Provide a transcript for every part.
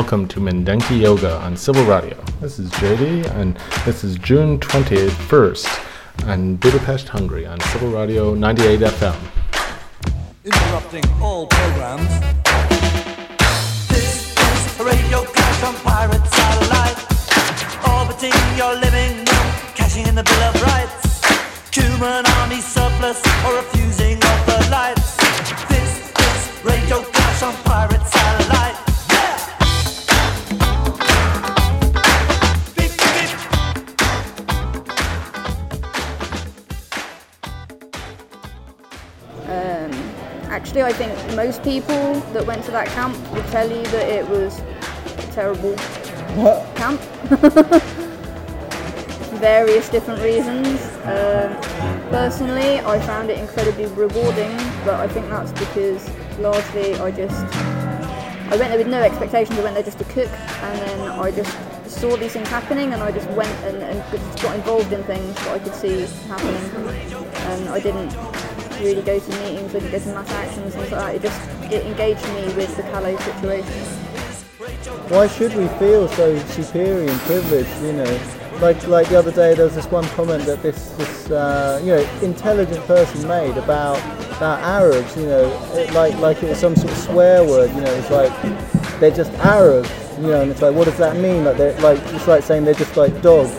Welcome to Mindenki Joga on Civil Radio. This is JD, and this is June 21st on Budapest, Hungary on Civil Radio 98 FM. Interrupting all programs. This is radio clash on pirate satellite. Orbiting your living room, cashing in the Bill of Rights. Human army surplus or refusing of the lights. This is radio clash on pirate satellite. Actually, I think most people that went to that camp would tell you that it was a terrible camp. Various different reasons. Um, personally, I found it incredibly rewarding, but I think that's because largely I just I went there with no expectations. I went there just to cook, and then I just saw these things happening, and I just went and, and got involved in things that I could see happening. And I didn't really go to meetings, didn't go to mass actions, things like that. It just it engaged me with the Calais situation. Why should we feel so superior and privileged? You know, like like the other day, there was this one comment that this this uh, you know intelligent person made about about Arabs. You know, it, like like it was some sort of swear word. You know, it's like they're just Arabs. You know, and it's like what does that mean? Like they're like it's like saying they're just like dogs.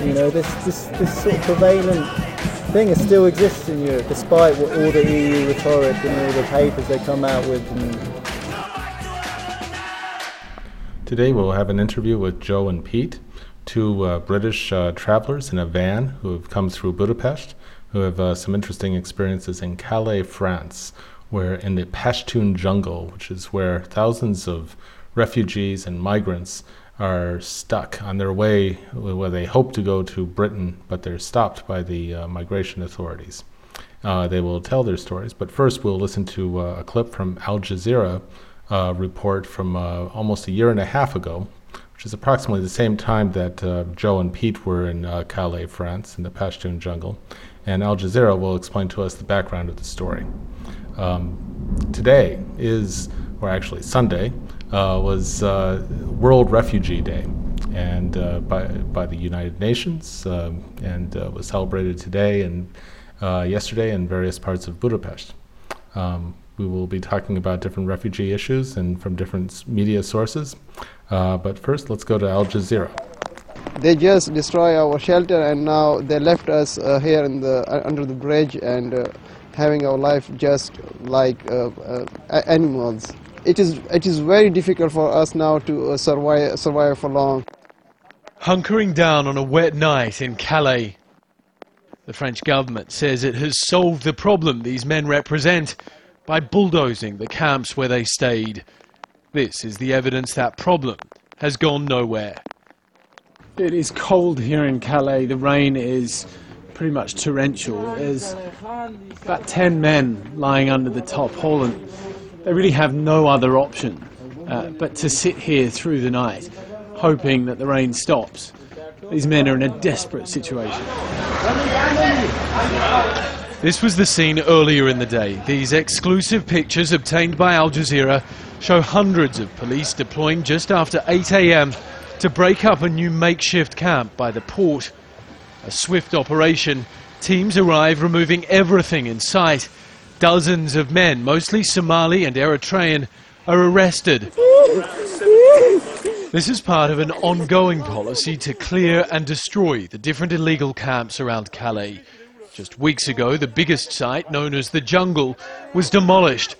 You know, this this this sort of prevalent thing still exists in Europe, despite what all the EU rhetoric and all the papers they come out with. Today we'll have an interview with Joe and Pete, two uh, British uh, travelers in a van who have come through Budapest, who have uh, some interesting experiences in Calais, France, where in the Pashtun jungle, which is where thousands of refugees and migrants are stuck on their way where they hope to go to Britain, but they're stopped by the uh, migration authorities. Uh, they will tell their stories, but first we'll listen to uh, a clip from Al Jazeera uh, report from uh, almost a year and a half ago, which is approximately the same time that uh, Joe and Pete were in Calais, France, in the Pashtun jungle. And Al Jazeera will explain to us the background of the story. Um, today is, or actually Sunday, was uh, World Refugee Day, and uh, by by the United Nations, um, and uh, was celebrated today and uh, yesterday in various parts of Budapest. Um, we will be talking about different refugee issues and from different media sources. Uh, but first, let's go to Al Jazeera. they just destroy our shelter and now they left us uh, here in the uh, under the bridge and uh, having our life just like uh, uh, animals it is it is very difficult for us now to uh, survive survive for long Hunkering down on a wet night in Calais. The French government says it has solved the problem these men represent by bulldozing the camps where they stayed. This is the evidence that problem has gone nowhere. It is cold here in Calais. The rain is pretty much torrential. There's about 10 men lying under the top hole, and they really have no other option uh, but to sit here through the night, hoping that the rain stops. These men are in a desperate situation. This was the scene earlier in the day. These exclusive pictures obtained by Al Jazeera show hundreds of police deploying just after 8 a.m. to break up a new makeshift camp by the port. A swift operation. Teams arrive removing everything in sight. Dozens of men, mostly Somali and Eritrean, are arrested. This is part of an ongoing policy to clear and destroy the different illegal camps around Calais. Just weeks ago, the biggest site, known as the Jungle, was demolished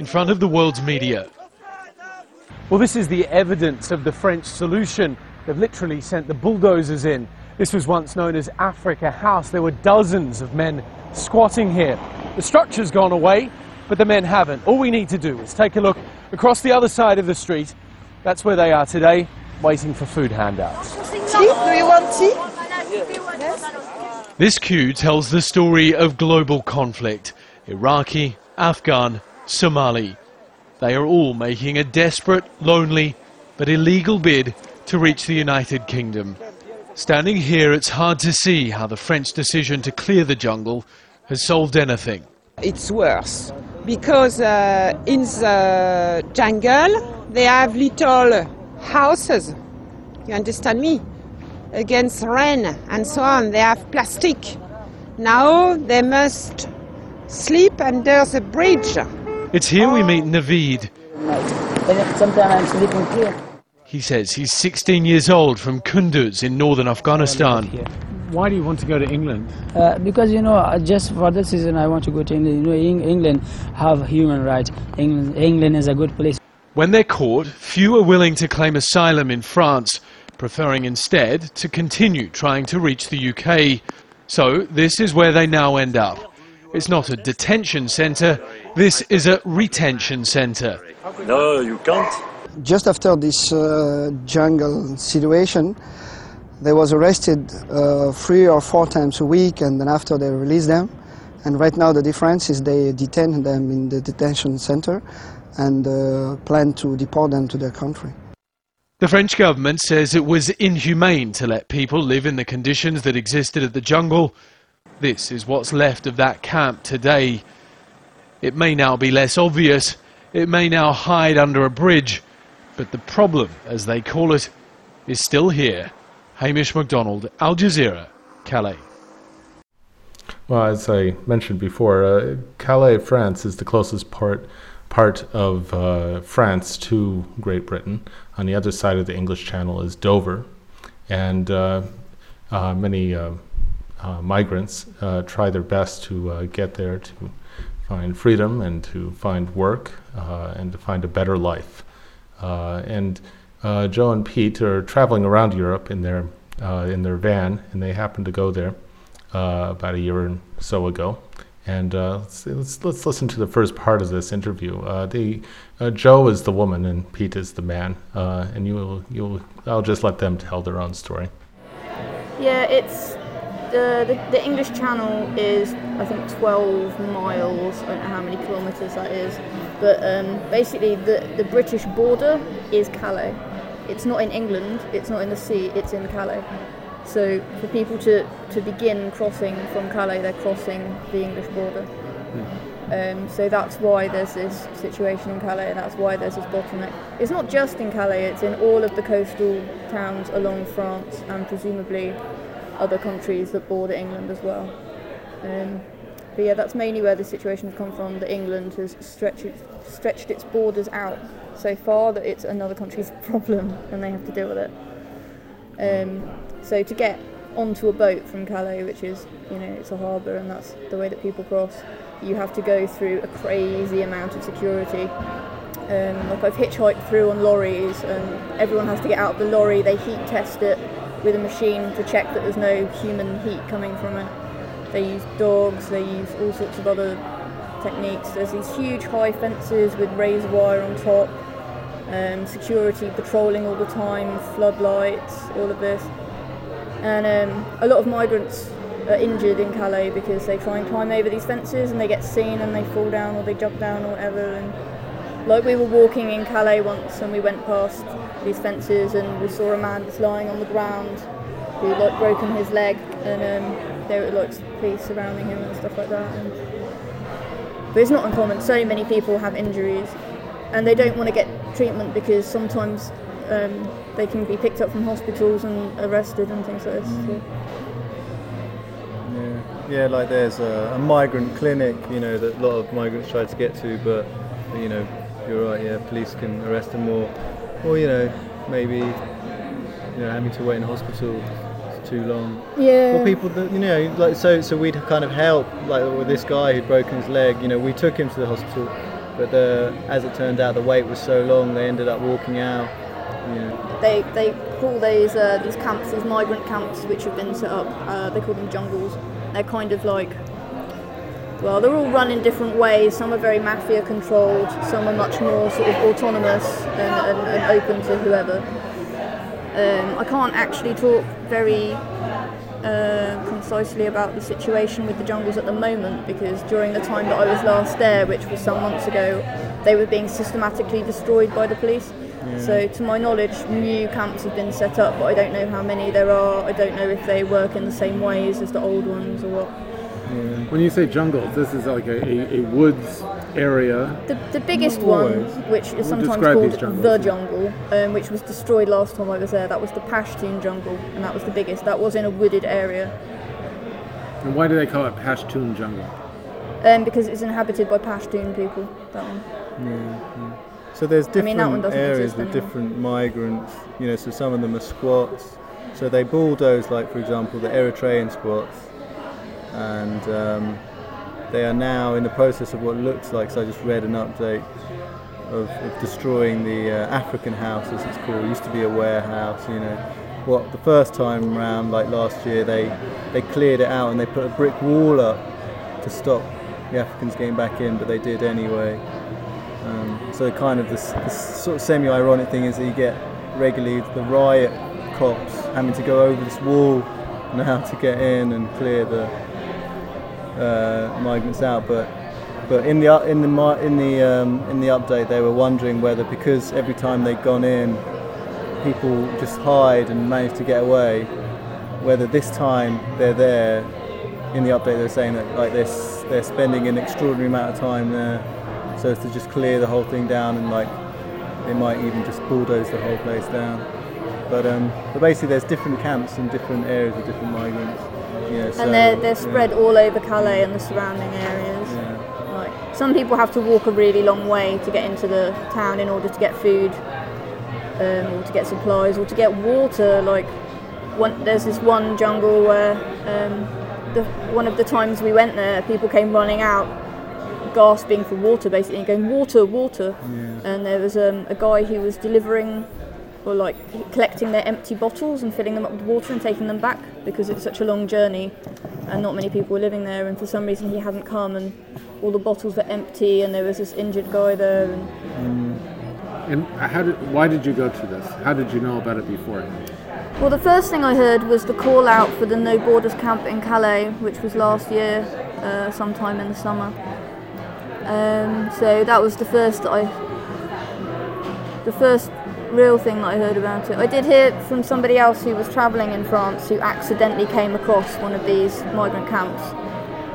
in front of the world's media. Well, this is the evidence of the French solution. They've literally sent the bulldozers in. This was once known as Africa House. There were dozens of men squatting here. The structure's gone away, but the men haven't. All we need to do is take a look across the other side of the street. That's where they are today, waiting for food handouts. Tea? Do you want tea? This queue tells the story of global conflict Iraqi, Afghan, Somali. They are all making a desperate, lonely, but illegal bid to reach the United Kingdom. Standing here, it's hard to see how the French decision to clear the jungle has solved anything. It's worse. because uh, in the jungle they have little houses. You understand me? Against rain and so on, they have plastic. Now they must sleep under the bridge. It's here we meet Naveed. Sometimes I'm sleeping here. He says he's 16 years old from Kunduz in northern Afghanistan. Why do you want to go to England? Uh, because you know, uh, just for this season, I want to go to England. You know, Eng- England have human rights. England, England is a good place. When they're caught, few are willing to claim asylum in France, preferring instead to continue trying to reach the UK. So this is where they now end up. It's not a detention centre, this is a retention centre. No, you can't. Just after this uh, jungle situation, they was arrested uh, three or four times a week, and then after they release them. And right now the difference is they detain them in the detention center and uh, plan to deport them to their country. The French government says it was inhumane to let people live in the conditions that existed at the jungle. This is what's left of that camp today. It may now be less obvious, it may now hide under a bridge, but the problem, as they call it, is still here. Hamish MacDonald, Al Jazeera, Calais. Well, as I mentioned before, uh, Calais, France, is the closest part part of uh, France to Great Britain. On the other side of the English Channel is Dover, and uh, uh, many uh, uh, migrants try their best to get there to find freedom and to find work and to find a better life. Uh, and uh, Joe and Pete are traveling around Europe in their uh, in their van, and they happened to go there uh, about a year or so ago. And uh, let's, let's let's listen to the first part of this interview. Uh, the uh, Joe is the woman and Pete is the man, uh, and you will you'll I'll just let them tell their own story. Yeah, it's the, the the English Channel is I think 12 miles. I don't know how many kilometres that is, but um, basically the the British border is Calais. It's not in England. It's not in the sea. It's in Calais. So for people to, to begin crossing from Calais, they're crossing the English border. Um, so that's why there's this situation in Calais, and that's why there's this bottleneck. It's not just in Calais; it's in all of the coastal towns along France, and presumably other countries that border England as well. Um, but yeah, that's mainly where the situation has come from. That England has stretched stretched its borders out so far that it's another country's problem, and they have to deal with it. Um, so to get onto a boat from Calais, which is, you know, it's a harbour and that's the way that people cross, you have to go through a crazy amount of security. Um, like I've hitchhiked through on lorries and everyone has to get out of the lorry, they heat test it with a machine to check that there's no human heat coming from it. They use dogs, they use all sorts of other techniques. There's these huge high fences with razor wire on top, um, security patrolling all the time, floodlights, all of this. And um, a lot of migrants are injured in Calais because they try and climb over these fences and they get seen and they fall down or they jump down or whatever. And like we were walking in Calais once and we went past these fences and we saw a man just lying on the ground who like broken his leg and um, there were like police surrounding him and stuff like that. And, but it's not uncommon. So many people have injuries and they don't want to get treatment because sometimes um, they can be picked up from hospitals and arrested and things like this. So. Yeah, yeah, like there's a, a migrant clinic, you know, that a lot of migrants try to get to, but you know, you're right. Yeah, police can arrest them more, or you know, maybe you know having to wait in hospital too long. Yeah. Or people that you know, like so, so we'd kind of help, like with this guy who'd broken his leg. You know, we took him to the hospital, but the, as it turned out, the wait was so long, they ended up walking out. They they call these uh, these camps these migrant camps which have been set up. Uh, they call them jungles. They're kind of like well, they're all run in different ways. Some are very mafia controlled. Some are much more sort of autonomous and, and, and open to whoever. Um, I can't actually talk very uh, concisely about the situation with the jungles at the moment because during the time that I was last there, which was some months ago, they were being systematically destroyed by the police. So, to my knowledge, new camps have been set up, but I don't know how many there are. I don't know if they work in the same ways as the old ones or what. When you say jungle, this is like a, a, a woods area. The, the biggest one, which is sometimes called the jungle, um, which was destroyed last time I was there, that was the Pashtun jungle, and that was the biggest. That was in a wooded area, And why do they call it Pashtun jungle? um, because it's inhabited by Pashtun people. That one. Yeah. So there's I different mean, that one areas with anymore. different migrants. You know, so some of them are squats. So they bulldoze, like for example, the Eritrean squats, and um, they are now in the process of what looks like. So I just read an update of, of destroying the uh, African house, as it's called. It used to be a warehouse. You know, what the first time round, like last year, they they cleared it out and they put a brick wall up to stop the Africans getting back in, but they did anyway. Um, so kind of this, this sort of semi-ironic thing is that you get regularly the riot cops having to go over this wall now to get in and clear the uh, migrants out. But but in the in the in the um, in the update they were wondering whether because every time they'd gone in, people just hide and manage to get away, whether this time they're there. In the update, they're saying that like they're they're spending an extraordinary amount of time there, so as to just clear the whole thing down and like they might even just bulldoze the whole place down. But um, but basically, there's different camps in different areas with different migrants. Know, so, and they're, they're yeah. spread all over Calais and the surrounding areas. Like some people have to walk a really long way to get into the town in order to get food, um, or to get supplies, or to get water. Like one, there's this one jungle where um, the, one of the times we went there, people came running out, gasping for water, basically, and going water, water. And there was um, a guy who was delivering or like collecting their empty bottles and filling them up with water and taking them back because it's such a long journey and not many people were living there and for some reason he hadn't come and all the bottles were empty and there was this injured guy there and And how did? Why did you go to this? How did you know about it before well the first thing I heard was the call out for the No Borders camp in Calais which was last year uh, sometime in the summer um, so that was the first I the first real thing that I heard about it. I did hear from somebody else who was travelling in France who accidentally came across one of these migrant camps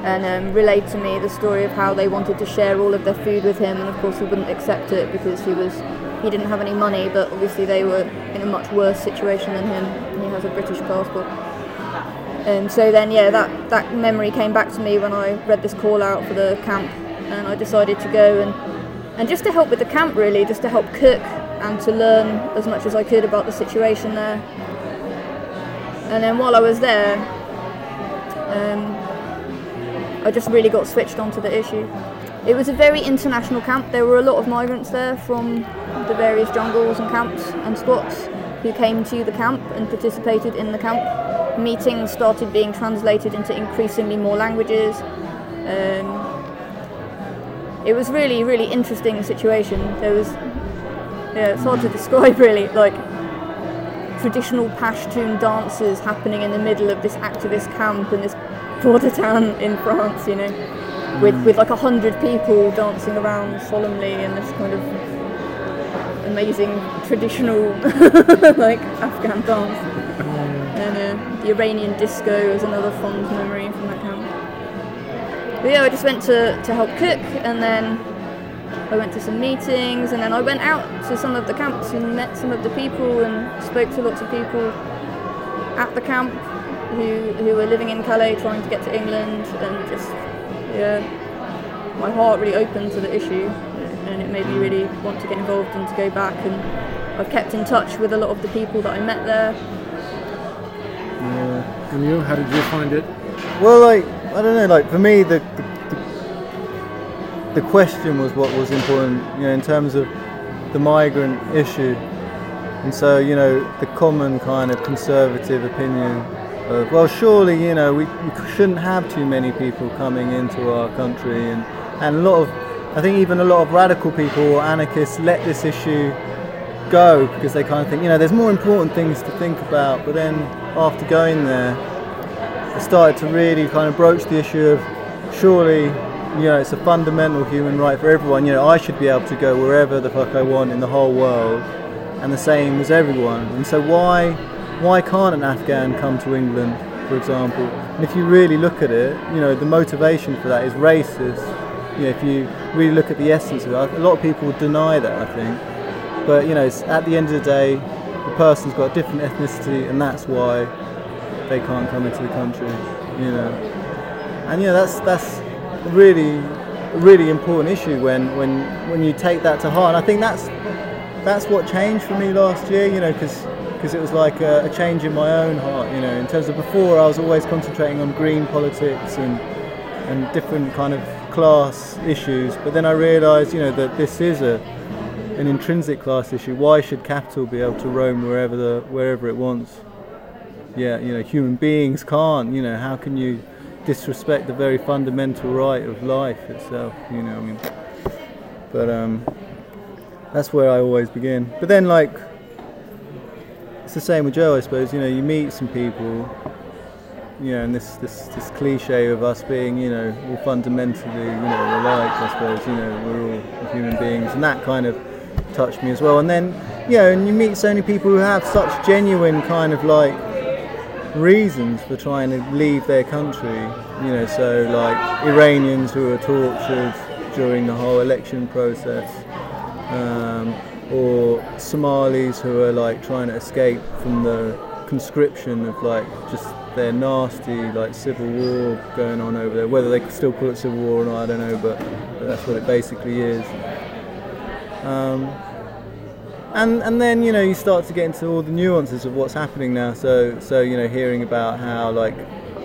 and um, relayed to me the story of how they wanted to share all of their food with him, and of course he wouldn't accept it because he was he didn't have any money, but obviously they were in a much worse situation than him. And he has a British passport. And so then, yeah, that, that memory came back to me when I read this call out for the camp, and I decided to go and and just to help with the camp, really, just to help cook and to learn as much as I could about the situation there. And then while I was there, um, I just really got switched onto the issue. It was a very international camp. There were a lot of migrants there from the various jungles and camps and squats who came to the camp and participated in the camp. Meetings started being translated into increasingly more languages. Um, it was really, really interesting situation. There was, yeah, it's hard to describe really, like traditional Pashtun dances happening in the middle of this activist camp in this border town in France, you know, with, with like a hundred people dancing around solemnly in this kind of amazing traditional like Afghan dance. And uh, the Iranian disco is another fond memory from that camp. But yeah, I just went to, to help cook and then I went to some meetings and then I went out to some of the camps and met some of the people and spoke to lots of people at the camp who, who were living in Calais trying to get to England and just, yeah, my heart really opened to the issue and it made me really want to get involved and to go back and I've kept in touch with a lot of the people that I met there. Yeah. And you? How did you find it? Well, like I don't know. Like for me, the, the the question was what was important. You know, in terms of the migrant issue, and so you know the common kind of conservative opinion of well, surely you know we, we shouldn't have too many people coming into our country, and and a lot of I think even a lot of radical people or anarchists let this issue go because they kind of think you know there's more important things to think about. But then after going there, I started to really kind of broach the issue of surely, you know, it's a fundamental human right for everyone. You know, I should be able to go wherever the fuck I want in the whole world, and the same as everyone. And so why, why can't an Afghan come to England for example. And if you really look at it, you know, the motivation for that is racist. You know, if you really look at the essence of it, a lot of people deny that, I think. But you know, at the end of the day, the person's got a different ethnicity, and that's why they can't come into the country. You know, and you know that's that's really really important issue when when when you take that to heart. And I think that's that's what changed for me last year. You know, because because it was like a, a, change in my own heart. You know, in terms of before, I was always concentrating on green politics and and different kind of class issues. But then I realised, you know, that this is a an intrinsic class issue. Why should capital be able to roam wherever the wherever it wants? Yeah, you know, human beings can't. You know, how can you disrespect the very fundamental right of life itself? You know, I mean, but um, that's where I always begin. But then, like, it's the same with Joe, I suppose. You know, you meet some people, you know, and this this this cliche of us being, you know, all fundamentally, you know, alike. I suppose, you know, we're all human beings, and that kind of touched me as well. And then, you know, and you meet so many people who have such genuine kind of like reasons for trying to leave their country. You know, so like Iranians who were tortured during the whole election process, um, or Somalis who are like trying to escape from the conscription of like just their nasty like civil war going on over there. Whether they still call it civil war or not, I don't know, but, but that's what it basically is. Um, and and then you know you start to get into all the nuances of what's happening now. So so you know hearing about how like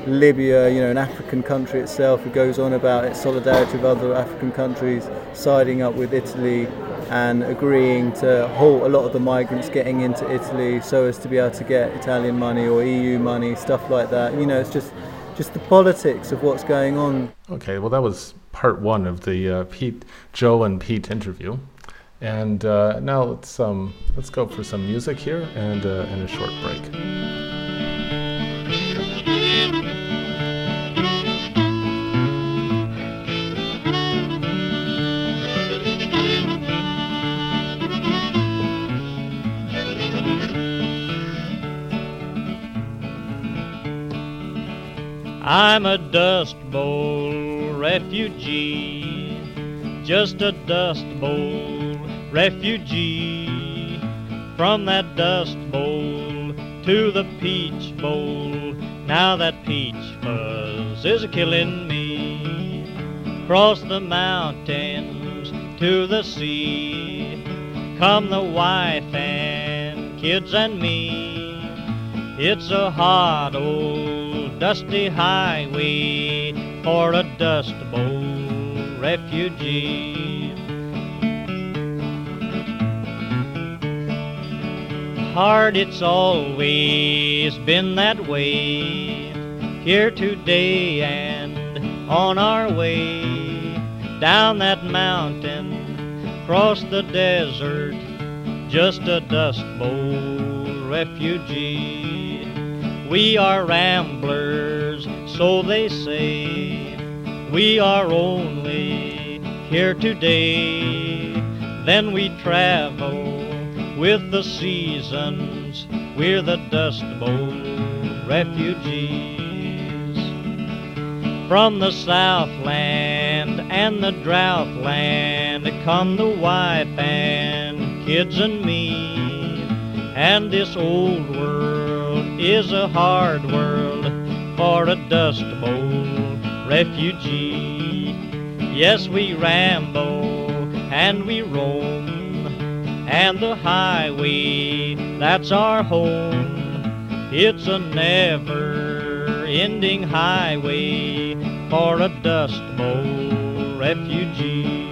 Libya, you know, an African country itself, it goes on about its solidarity with other African countries, siding up with Italy and agreeing to halt a lot of the migrants getting into Italy so as to be able to get Italian money or EU money, stuff like that. You know, it's just just the politics of what's going on. Okay, well that was part one of the uh, Pete, Joe and Pete interview. And uh, now let's um, let's go for some music here and uh, and a short break. I'm a Dust Bowl refugee, just a Dust Bowl refugee. From that Dust Bowl to the Peach Bowl, now that peach fuzz is killing me. Cross the mountains to the sea, come the wife and kids and me. It's a hard old dusty highway for a dust bowl refugee. Hard it's always been that way, here today and on our way down that mountain, across the desert, just a dust bowl refugee. We are ramblers, so they say. We are only here today. Then we travel with the seasons. We're the Dust Bowl refugees. From the Southland and the Droughland come the wife and kids and me. And this old world is a hard world for a Dust Bowl refugee. Yes, we ramble and we roam, and the highway, that's our home. It's a never ending highway for a Dust Bowl refugee.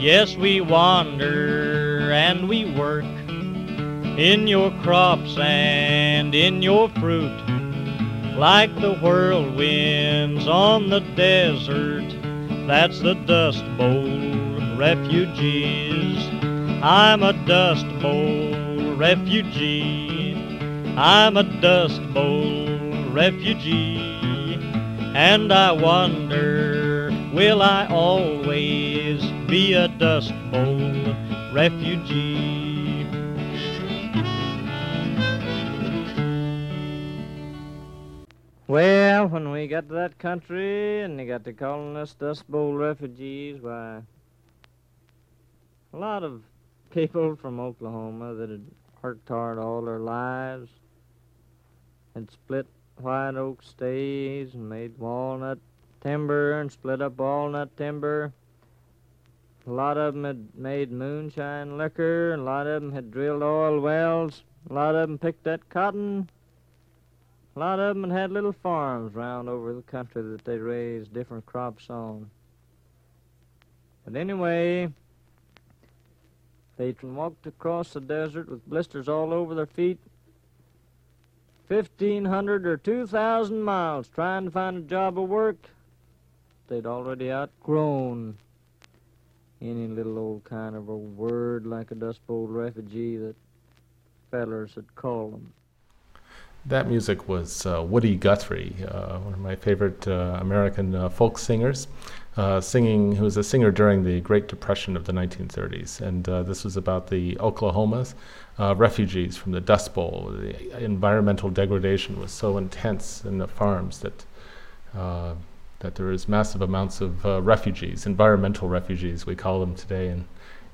Yes, we wander and we work in your crops and in your fruit, like the whirlwinds on the desert. That's the Dust Bowl refugees. I'm a Dust Bowl refugee. I'm a Dust Bowl refugee. And I wonder, will I always be a Dust Bowl refugee? Well, when we got to that country and they got to calling us Dust Bowl refugees, why, a lot of people from Oklahoma that had worked hard all their lives had split white oak stays and made walnut timber and split up walnut timber. A lot of them had made moonshine liquor, a lot of them had drilled oil wells, a lot of them picked that cotton. A lot of them had little farms round over the country that they raised different crops on. But anyway, they walked across the desert with blisters all over their feet, 1,500 or 2,000 miles trying to find a job of work. They'd already outgrown any little old kind of a word like a Dust Bowl refugee that fellers had called them. That music was uh, Woody Guthrie, uh, one of my favorite uh, American uh, folk singers, uh, singing. Who was a singer during the Great Depression of the 1930s, and uh, this was about the Oklahoma's refugees from the Dust Bowl. The environmental degradation was so intense in the farms that that there is massive amounts of refugees, environmental refugees, we call them today in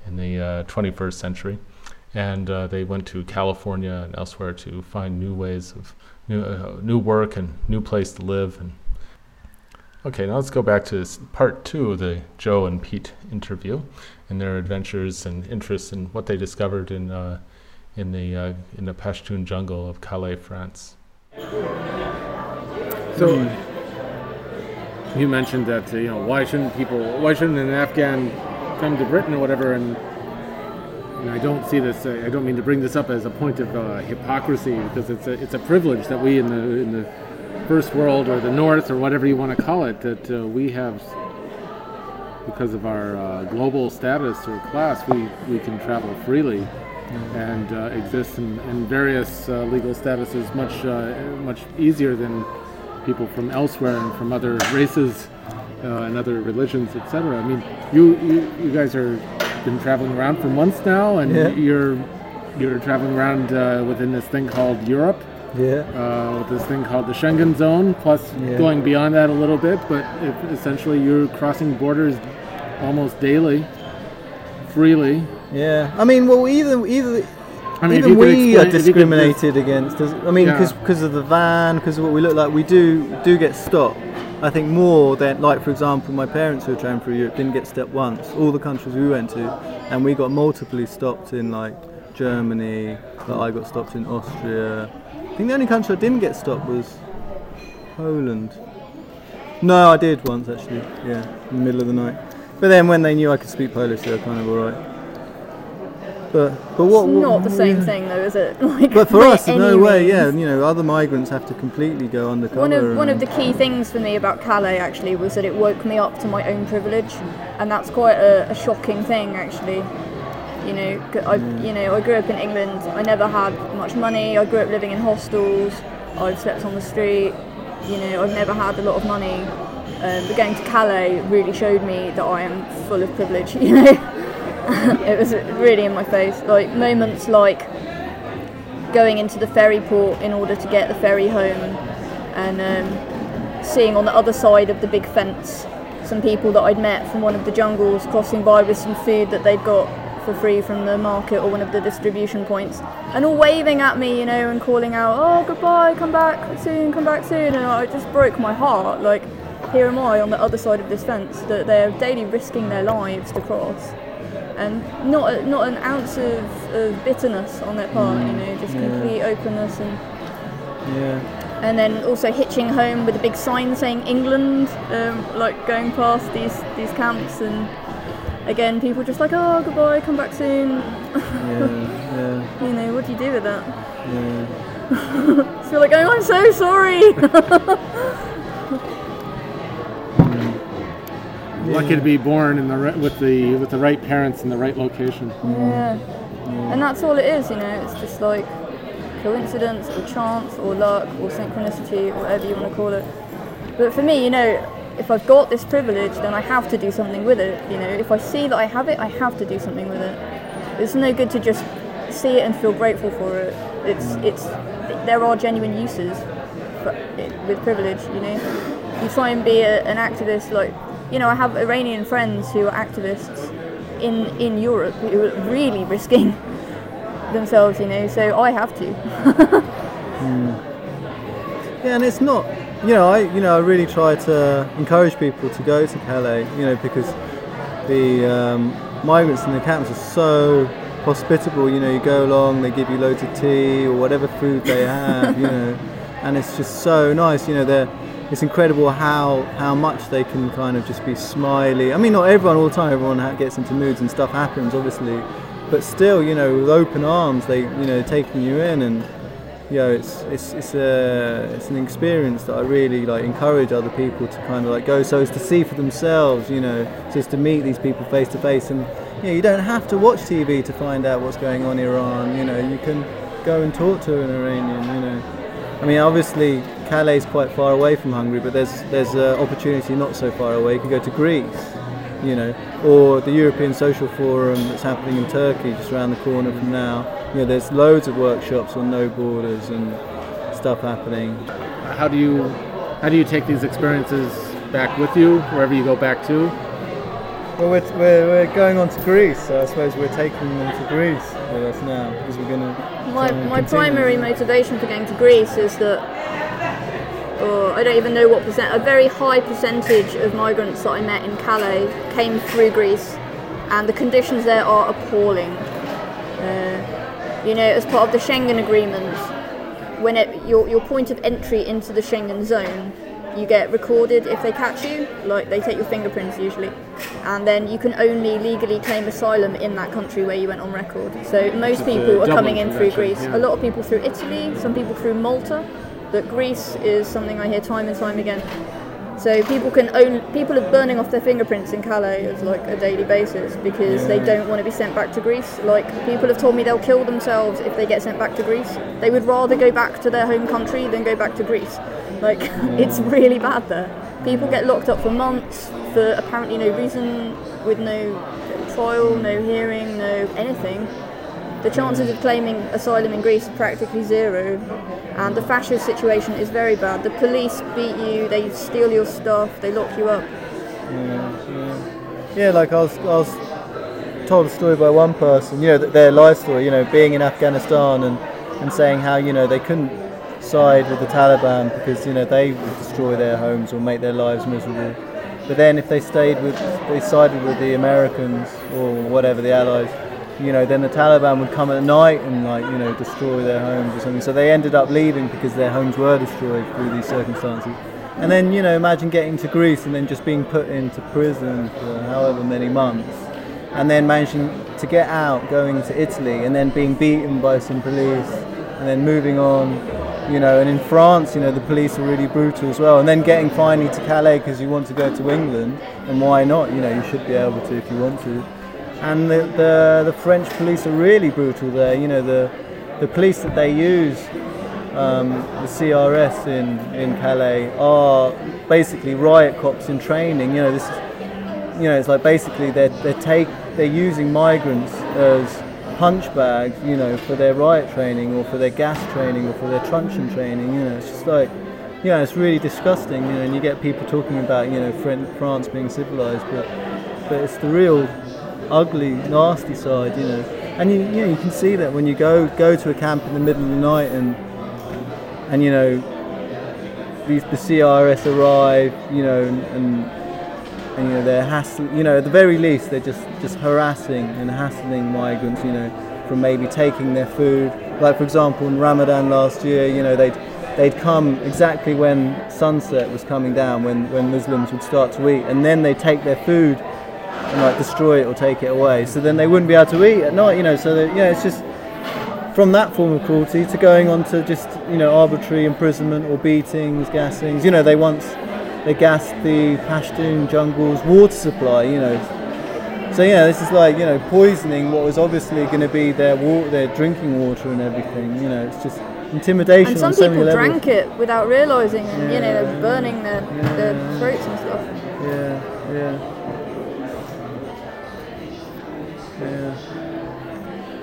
in the 21st century and uh, they went to California and elsewhere to find new ways of new, uh, new work and new place to live. And okay, now let's go back to part two of the Joe and Pete interview and their adventures and interests and what they discovered in uh, in the uh, in the Pashtun jungle of Calais, France. So. You mentioned that you know why shouldn't people why shouldn't an Afghan come to Britain or whatever and and I don't see this. I don't mean to bring this up as a point of uh, hypocrisy because it's a it's a privilege that we in the in the first world or the North or whatever you want to call it that uh, we have because of our uh, global status or class we we can travel freely mm-hmm. and uh, exist in, in various uh, legal statuses much much easier than people from elsewhere and from other races and other religions, etc. I mean, you, you you guys are been traveling around for months now, and yeah. you're you're traveling around uh, within this thing called Europe. Yeah. Uh, with this thing called the Schengen Zone, plus yeah. going beyond that a little bit, but essentially you're crossing borders almost daily, freely. Yeah. I mean, well, either either. I mean, even we explain, are discriminated against. I mean, because yeah. because of the van, because of what we look like, we do do get stopped. I think more than, like, for example, my parents who were traveling through Europe didn't get stopped once. All the countries we went to, and we got multiply stopped in, like, Germany, but I got stopped in Austria. I think the only country I didn't get stopped was Poland. No, I did once actually, yeah, in the middle of the night. But then when they knew I could speak Polish, they were kind of alright. But but what? It's not the same thing though, is it? Like, but for us, no way. Yeah, you know, other migrants have to completely go undercover. One of one of the key things for me about Calais actually was that it woke me up to my own privilege, and that's quite a, a shocking thing actually. You know, I you know I grew up in England. I never had much money. I grew up living in hostels. I've slept on the street. You know, I've never had a lot of money. Um, but going to Calais really showed me that I am full of privilege. You know. it was really in my face. Like moments like going into the ferry port in order to get the ferry home, and um, seeing on the other side of the big fence some people that I'd met from one of the jungles crossing by with some food that they'd got for free from the market or one of the distribution points, and all waving at me, you know, and calling out, "Oh, goodbye, come back soon, come back soon," and it just broke my heart. Like, here am I on the other side of this fence that they're daily risking their lives to cross and not a, not an ounce of, of bitterness on their part. You know, just yeah. complete openness and yeah. And then also hitching home with a big sign saying England, um, like going past these these camps and again people just like oh goodbye, come back soon. Yeah, yeah. you know, what do you do with that? Yeah. so like, oh, I'm so sorry. lucky to be born in the with the with the right parents in the right location. Yeah. and that's all it is. You know, it's just like coincidence or chance or luck or synchronicity or whatever you want to call it. But for me, you know, if I've got this privilege, then I have to do something with it. You know, if I see that I have it, I have to do something with it. It's no good to just see it and feel grateful for it. It's mm. it's there are genuine uses for with privilege. You know, you try and be a, an activist. Like, you know, I have Iranian friends who are activists in in Europe who are really risking themselves. You know, so I have to. Yeah, and it's not, you know, I you know I really try to encourage people to go to Calais, you know, because the um, migrants in the camps are so hospitable. You know, you go along, they give you loads of tea or whatever food they have, you know, and it's just so nice. You know, they're it's incredible how how much they can kind of just be smiley. I mean, not everyone all the time. Everyone gets into moods and stuff happens, obviously, but still, you know, with open arms, they you know taking you in and you know, it's it's it's a it's an experience that I really like encourage other people to kind of like go so as to see for themselves, you know, just to meet these people face to face, and you know, you don't have to watch TV to find out what's going on in Iran. You know, you can go and talk to an Iranian. You know, I mean, obviously Calais is quite far away from Hungary, but there's there's an opportunity not so far away. You could go to Greece. You know, or the European Social Forum that's happening in Turkey, just around the corner from now. You know, there's loads of workshops on no borders and stuff happening. How do you how do you take these experiences back with you wherever you go back to? Well, we're, we're, we're going on to Greece, so I suppose we're taking them to Greece with us now because we're going to. My, my primary motivation for going to Greece is that, or I don't even know what percent, a very high percentage of migrants that I met in Calais came through Greece, and the conditions there are appalling. Uh, you know, as part of the Schengen agreement, when it, your, your point of entry into the Schengen zone, you get recorded if they catch you, like they take your fingerprints usually, and then you can only legally claim asylum in that country where you went on record. So most people are coming in through Greece. yeah. A lot of people through Italy, some people through Malta, but Greece is something I hear time and time again. So people can own people are burning off their fingerprints in Calais as like a daily basis because they don't want to be sent back to Greece. Like people have told me they'll kill themselves if they get sent back to Greece. They would rather go back to their home country than go back to Greece. Like it's really bad there. People get locked up for months for apparently no reason, with no trial, no hearing, no anything. The chances of claiming asylum in Greece are practically zero, and the fascist situation is very bad. The police beat you, they steal your stuff, they lock you up. Yeah, yeah. yeah, like I was, I was told a story by one person, you know, their life story, you know, being in Afghanistan and, and saying how, you know, they couldn't side with the Taliban because, you know, they would destroy their homes or make their lives miserable. But then if they stayed with, they sided with the Americans or whatever, the Allies, you know, then the Taliban would come at night and like, you know, destroy their homes or something. So they ended up leaving because their homes were destroyed through these circumstances. And then, you know, imagine getting to Greece and then just being put into prison for however many months. And then managing to get out, going to Italy, and then being beaten by some police, and then moving on, you know. And in France, you know, the police are really brutal as well. And then getting finally to Calais because you want to go to England, and why not? You know, you should be able to if you want to. And the, the, the French police are really brutal there. You know, the, the police that they use um, the CRS in, in Calais are basically riot cops in training. You know, this is, you know, it's like basically they're they take they're using migrants as punch bags, you know, for their riot training or for their gas training or for their truncheon training. You know, it's just like, you know, it's really disgusting. You know, and you get people talking about you know Fran- France being civilized, but but it's the real ugly, nasty side. You know, and you you, know, you can see that when you go go to a camp in the middle of the night and and you know these the CRS arrive, you know, and, and and you know they're hassling, you know, at the very least they're just just harassing and hassling migrants, you know, from maybe taking their food. Like for example, in Ramadan last year, you know, they'd they'd come exactly when sunset was coming down, when when Muslims would start to eat, and then they would take their food and like destroy it or take it away. So then they wouldn't be able to eat at night, you know. So that, you know, it's just from that form of cruelty to going on to just you know arbitrary imprisonment or beatings, gassings. You know, they once they gassed the Pashtun jungle's water supply. You know, so yeah, this is like you know poisoning what was obviously going to be their water, their drinking water and everything. You know, it's just intimidation. And some on so people many drank it without realizing, and you know, they're burning their, their throats and stuff. Yeah, yeah. Yeah.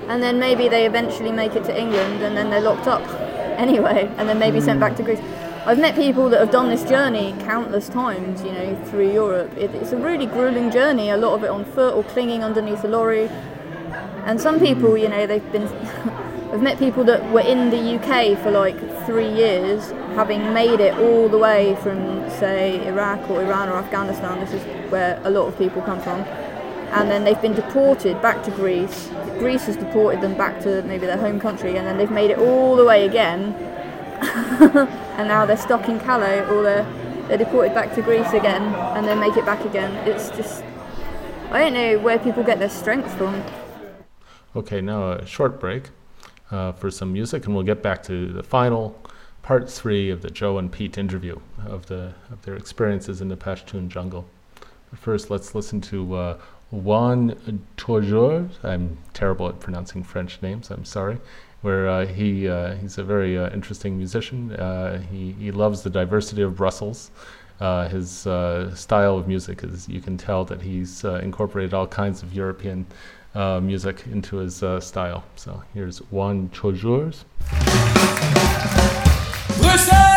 And then maybe they eventually make it to England, and then they're locked up anyway, and then maybe sent hmm. back to Greece. I've met people that have done this journey countless times, you know, through Europe. It, it's a really grueling journey, a lot of it on foot or clinging underneath a lorry. And some people, you know, they've been. I've met people that were in the UK for like three years, having made it all the way from, say, Iraq or Iran or Afghanistan. This is where a lot of people come from. And then they've been deported back to Greece. Greece has deported them back to maybe their home country, and then they've made it all the way again. and now they're stuck in Calais, or they're, they're deported back to Greece again, and then make it back again. It's just. I don't know where people get their strength from. Okay, now a short break uh, for some music, and we'll get back to the final part three of the Joe and Pete interview of the of their experiences in the Pashtun jungle. But first, let's listen to uh, Juan Toujours. I'm terrible at pronouncing French names. I'm sorry. Where uh, he uh, he's a very uh, interesting musician. He he loves the diversity of Brussels. His style of music is you can tell that he's incorporated all kinds of European music into his style. So here's Juan Toujours. C'est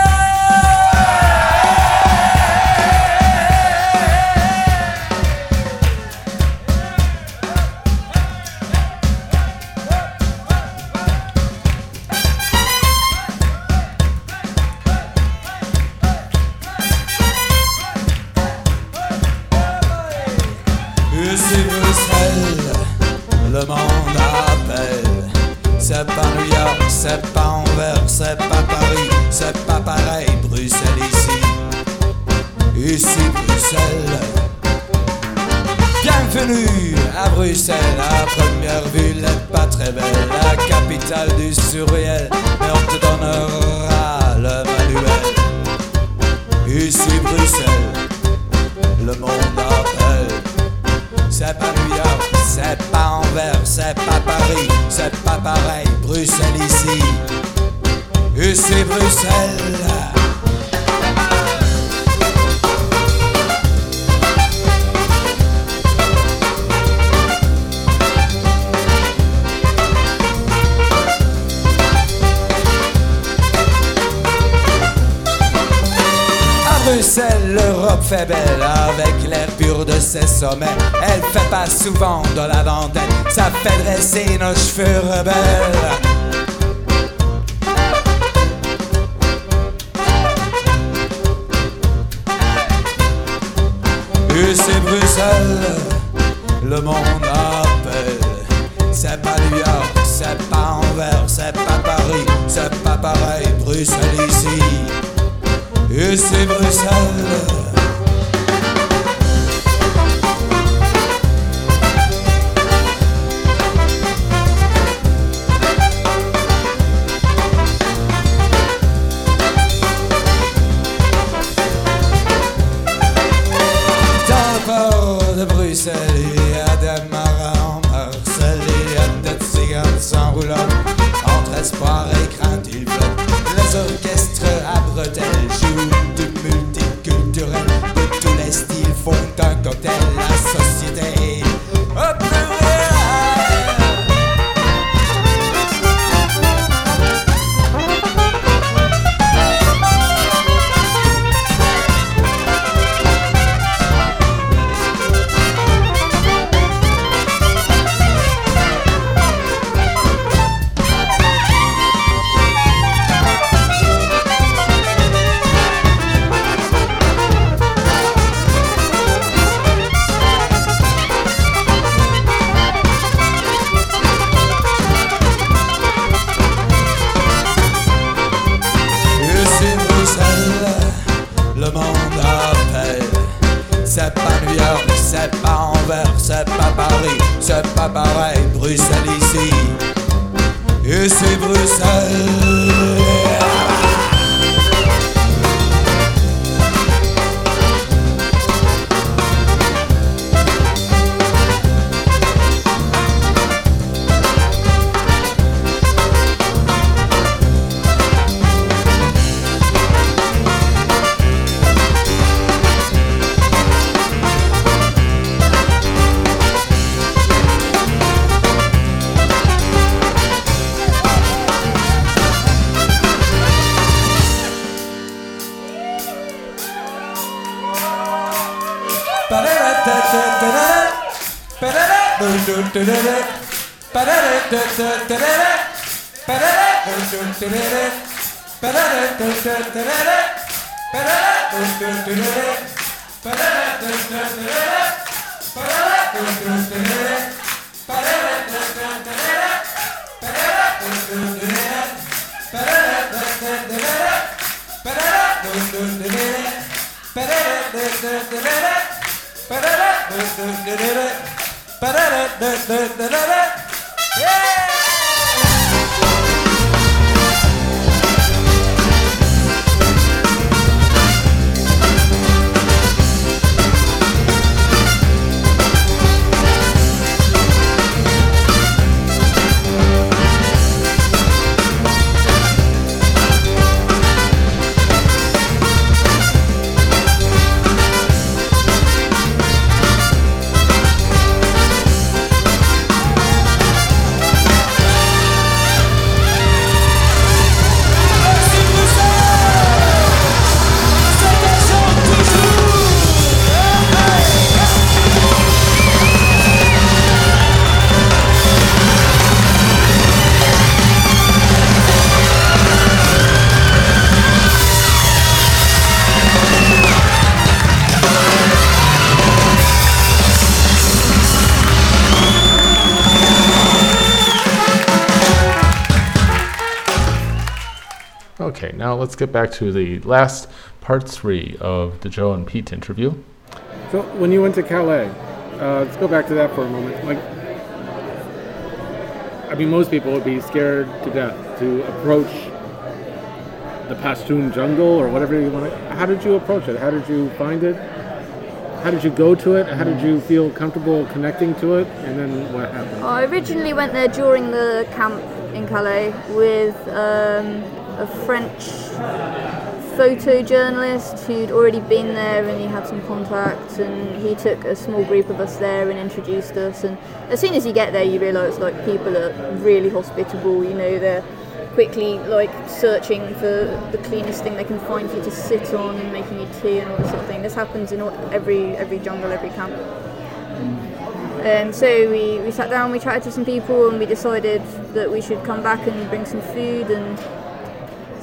let's get back to the last part three of the Joe and Pete interview. So when you went to Calais, uh, let's go back to that for a moment. Like, I mean, most people would be scared to death to approach the Pashtun jungle or whatever you want to. How did you approach it? How did you find it? How did you go to it? How did you feel comfortable connecting to it? And then what happened? I originally went there during the camp in Calais with um, a French photojournalist who'd already been there and he had some contacts and he took a small group of us there and introduced us and as soon as you get there you realise like people are really hospitable you know they're quickly like searching for the cleanest thing they can find for you to sit on and making you tea and all this sort of thing this happens in all, every every jungle every camp um, so we, we sat down, we chatted to some people, and we decided that we should come back and bring some food. And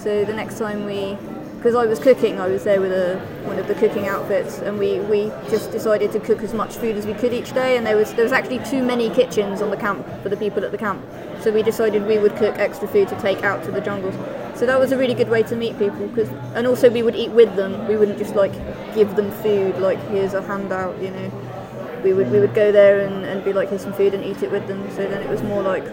so the next time we, because I was cooking, I was there with a, one of the cooking outfits, and we, we just decided to cook as much food as we could each day. And there was there was actually too many kitchens on the camp for the people at the camp, so we decided we would cook extra food to take out to the jungles. So that was a really good way to meet people, cause, and also we would eat with them. We wouldn't just like give them food, like here's a handout, you know we would we would go there and, and be like here's some food and eat it with them so then it was more like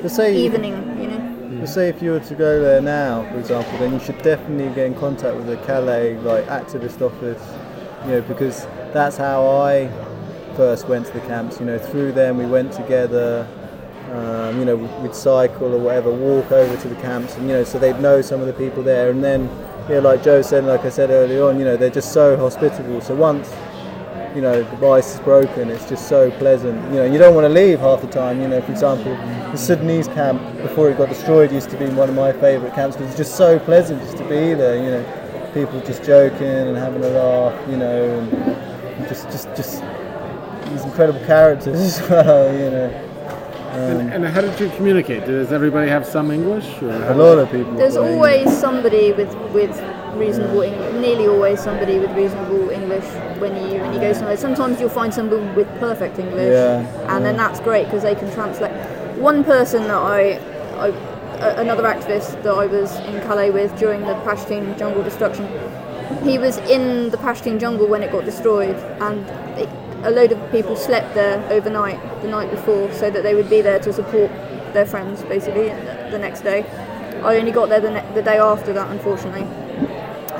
Let's say evening you know Let's say if you were to go there now, for example, then you should definitely get in contact with the Calais like activist office, you know, because that's how I first went to the camps. You know, through them we went together. Um, you know, we'd cycle or whatever, walk over to the camps, and you know, so they'd know some of the people there. And then, yeah, like Joe said, like I said earlier on, you know, they're just so hospitable. So once you know the ice is broken it's just so pleasant you know you don't want to leave half the time you know for example the Sudanese camp before it got destroyed used to be one of my favourite camps because it's just so pleasant just to be there you know people just joking and having a laugh you know and just just just these incredible characters as well you know And, um, and how did you communicate? Does everybody have some English? Or a lot of people there's always somebody with with reasonable English nearly always somebody with reasonable English when you when you go somewhere. Sometimes you'll find somebody with perfect English Yeah, and then that's great because they can translate. One person that I, I a- another activist that I was in Calais with during the Pashtun jungle destruction he was in the Pashtun jungle when it got destroyed and it, a load of people slept there overnight the night before so that they would be there to support their friends basically the next day. I only got there the, ne- the day after that unfortunately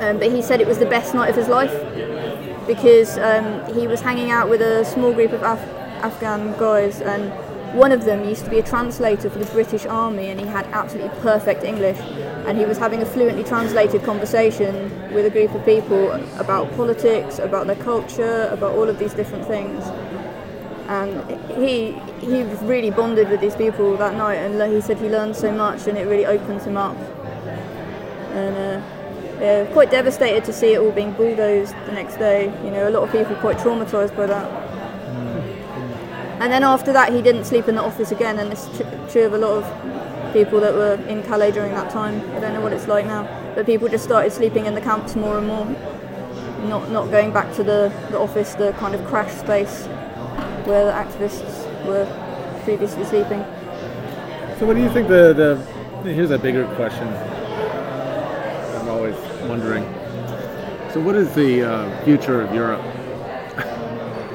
um, but he said it was the best night of his life because um, he was hanging out with a small group of Af- Afghan guys, and one of them used to be a translator for the British Army, and he had absolutely perfect English. And he was having a fluently translated conversation with a group of people about politics, about their culture, about all of these different things. And he he really bonded with these people that night, and he said he learned so much, and it really opened him up. And uh, yeah, quite devastated to see it all being bulldozed the next day. You know, a lot of people quite traumatised by that. And then after that, he didn't sleep in the office again, and it's true of a lot of people that were in Calais during that time. I don't know what it's like now, but people just started sleeping in the camps more and more, not not going back to the, the office, the kind of crash space where the activists were previously sleeping. So, what do you think the, the here's a bigger question wondering. So, what is the uh, future of Europe?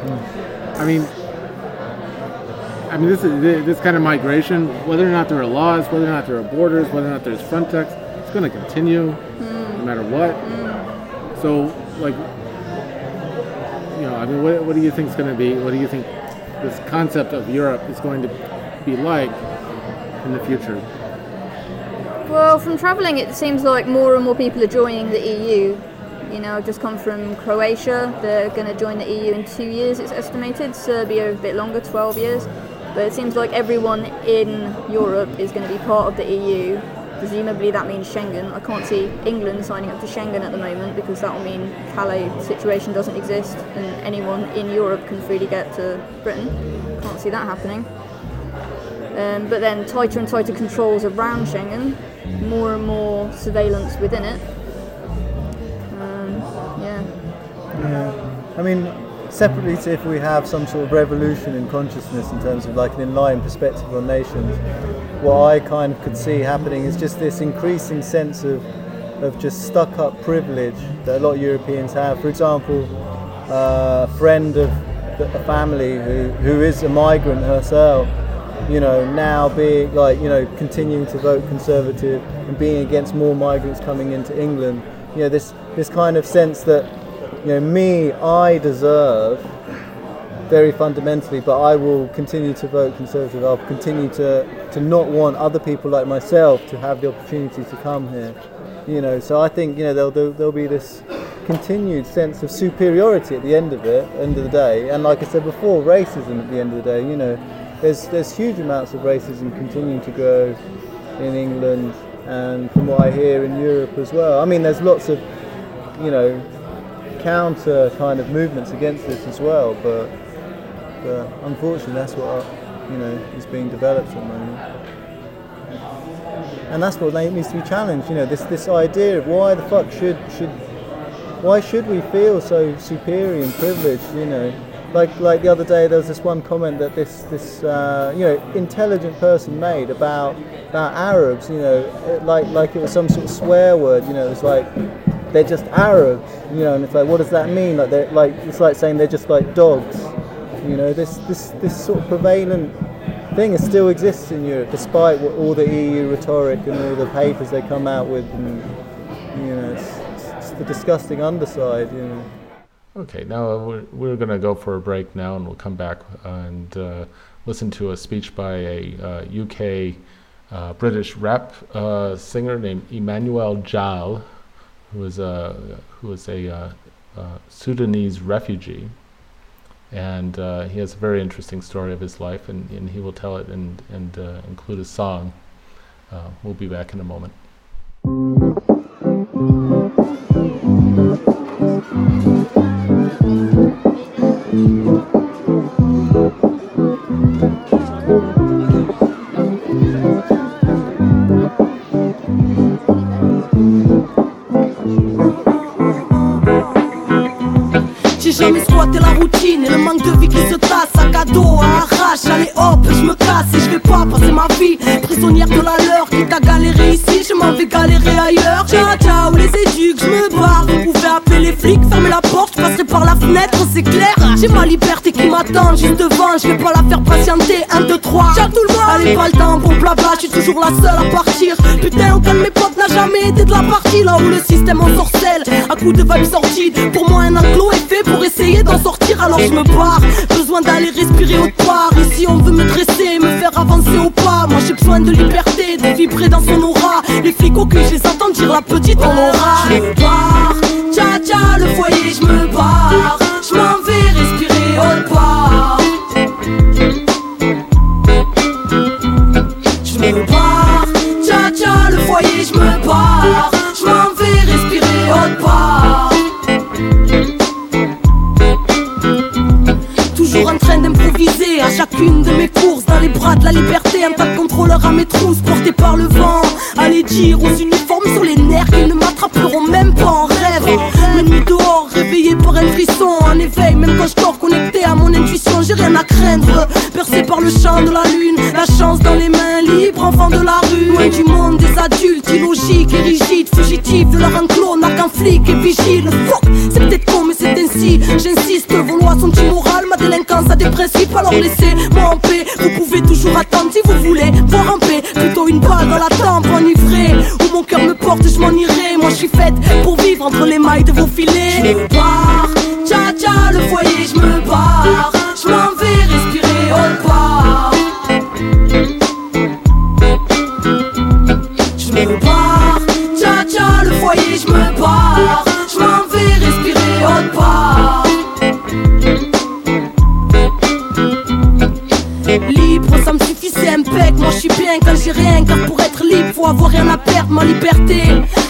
Hmm. I mean, I mean, this is this kind of migration. Whether or not there are laws, whether or not there are borders, whether or not there's Frontex, it's going to continue hmm. no matter what. Hmm. So, like, you know, I mean, what, what do you think is going to be? What do you think this concept of Europe is going to be like in the future? Well, from travelling, it seems like more and more people are joining the EU. You know, I've just come from Croatia. They're going to join the EU in two years, it's estimated. Serbia a bit longer, 12 years. But it seems like everyone in Europe is going to be part of the EU. Presumably that means Schengen. I can't see England signing up to Schengen at the moment because that will mean Calais situation doesn't exist and anyone in Europe can freely get to Britain. Can't see that happening. Um, but then tighter and tighter controls around Schengen, more and more surveillance within it. Um, yeah. Yeah. I mean, separately to if we have some sort of revolution in consciousness in terms of like an enlightened perspective on nations, what I kind of could see happening is just this increasing sense of of just stuck up privilege that a lot of Europeans have. For example, uh, a friend of a family who, who is a migrant herself, you know, now being like, you know, continuing to vote conservative and being against more migrants coming into England. You know, this this kind of sense that, you know, me, I deserve very fundamentally, but I will continue to vote Conservative. I'll continue to, to not want other people like myself to have the opportunity to come here. You know, so I think you know there'll there'll, be this continued sense of superiority at the end of it, end of the day. And like I said before, racism at the end of the day. You know, there's there's huge amounts of racism continuing to grow in England, and from what I hear in Europe as well. I mean, there's lots of you know counter kind of movements against this as well, but but unfortunately, that's what you know is being developed at the moment. And that's what needs to be challenged. You know, this this idea of why the fuck should should why should we feel so superior and privileged? You know, like like the other day, there was this one comment that this this uh, you know intelligent person made about about Arabs. You know, like like it was some sort of swear word. You know, it's like they're just Arabs. You know, and it's like what does that mean? Like they're like it's like saying they're just like dogs. You know, this this this sort of prevalent thing is still exists in Europe, despite what, all the EU rhetoric and all the papers they come out with, and you know, it's, it's the disgusting underside. You know. Okay, now we're, we're going to go for a break now, and we'll come back and uh, listen to a speech by a uh, UK uh, British rap uh, singer named Emmanuel Jal, who is a who is a uh, uh, Sudanese refugee, and he has a very interesting story of his life, and, and he will tell it and and include a song. We'll be back in a moment. Et le manque de vie qui se tasse à cadeau, à arrache, allez hop, je me casse et je vais pas passer ma vie prisonnière de la leur. Quitte à galérer ici, je m'en vais galérer ailleurs. Ciao ciao les éduques, je me barre. Vous pouvez appeler les flics, fermez la porte, je par la fenêtre, c'est clair. J'ai ma liberté qui m'attend juste devant, je vais pas la faire patienter. 1, 2, 3, ciao tout le monde. Allez, pas le temps pour blabla, je suis toujours la seule à partir. Putain, aucun de mes potes n'a jamais été de la partie là où le système en sorcelle. À coup de vibes sorties, pour moi un enclos est fait alors je me barre. Besoin d'aller respirer autre part. Ici on veut me dresser, me faire avancer au pas. Moi j'ai besoin de liberté, de vibrer dans son aura. Les flics au cul, je les dire la petite on aura. Je chacune de mes courses dans les bras de la liberté. Un tas de contrôleurs à mes trousses portés par le vent. Allez dire aux uniformes sur les nerfs qu'ils ne m'attraperont même pas réveillé par un frisson. En éveil, même quand je dors connecté à mon intuition, j'ai rien à craindre. Percé par le champ de la lune, la chance dans les mains libres, enfant de la rue. Loin du monde des adultes, illogiques et rigides, fugitifs de leur enclos, n'a qu'un flic et vigile. Fuck, c'est peut-être con, mais c'est ainsi. J'insiste, vos lois sont immorales, ma délinquance a des principes, alors laissez-moi en paix. Vous pouvez toujours attendre si vous voulez, voir en paix. Plutôt une balle dans la tempe, enivrée. Où mon cœur me porte, je m'en irai. Moi je suis faite pour vivre entre les mailles de vos filets. Je me barre, tcha tcha, le foyer, je me barre. Rien à perdre. Ma liberté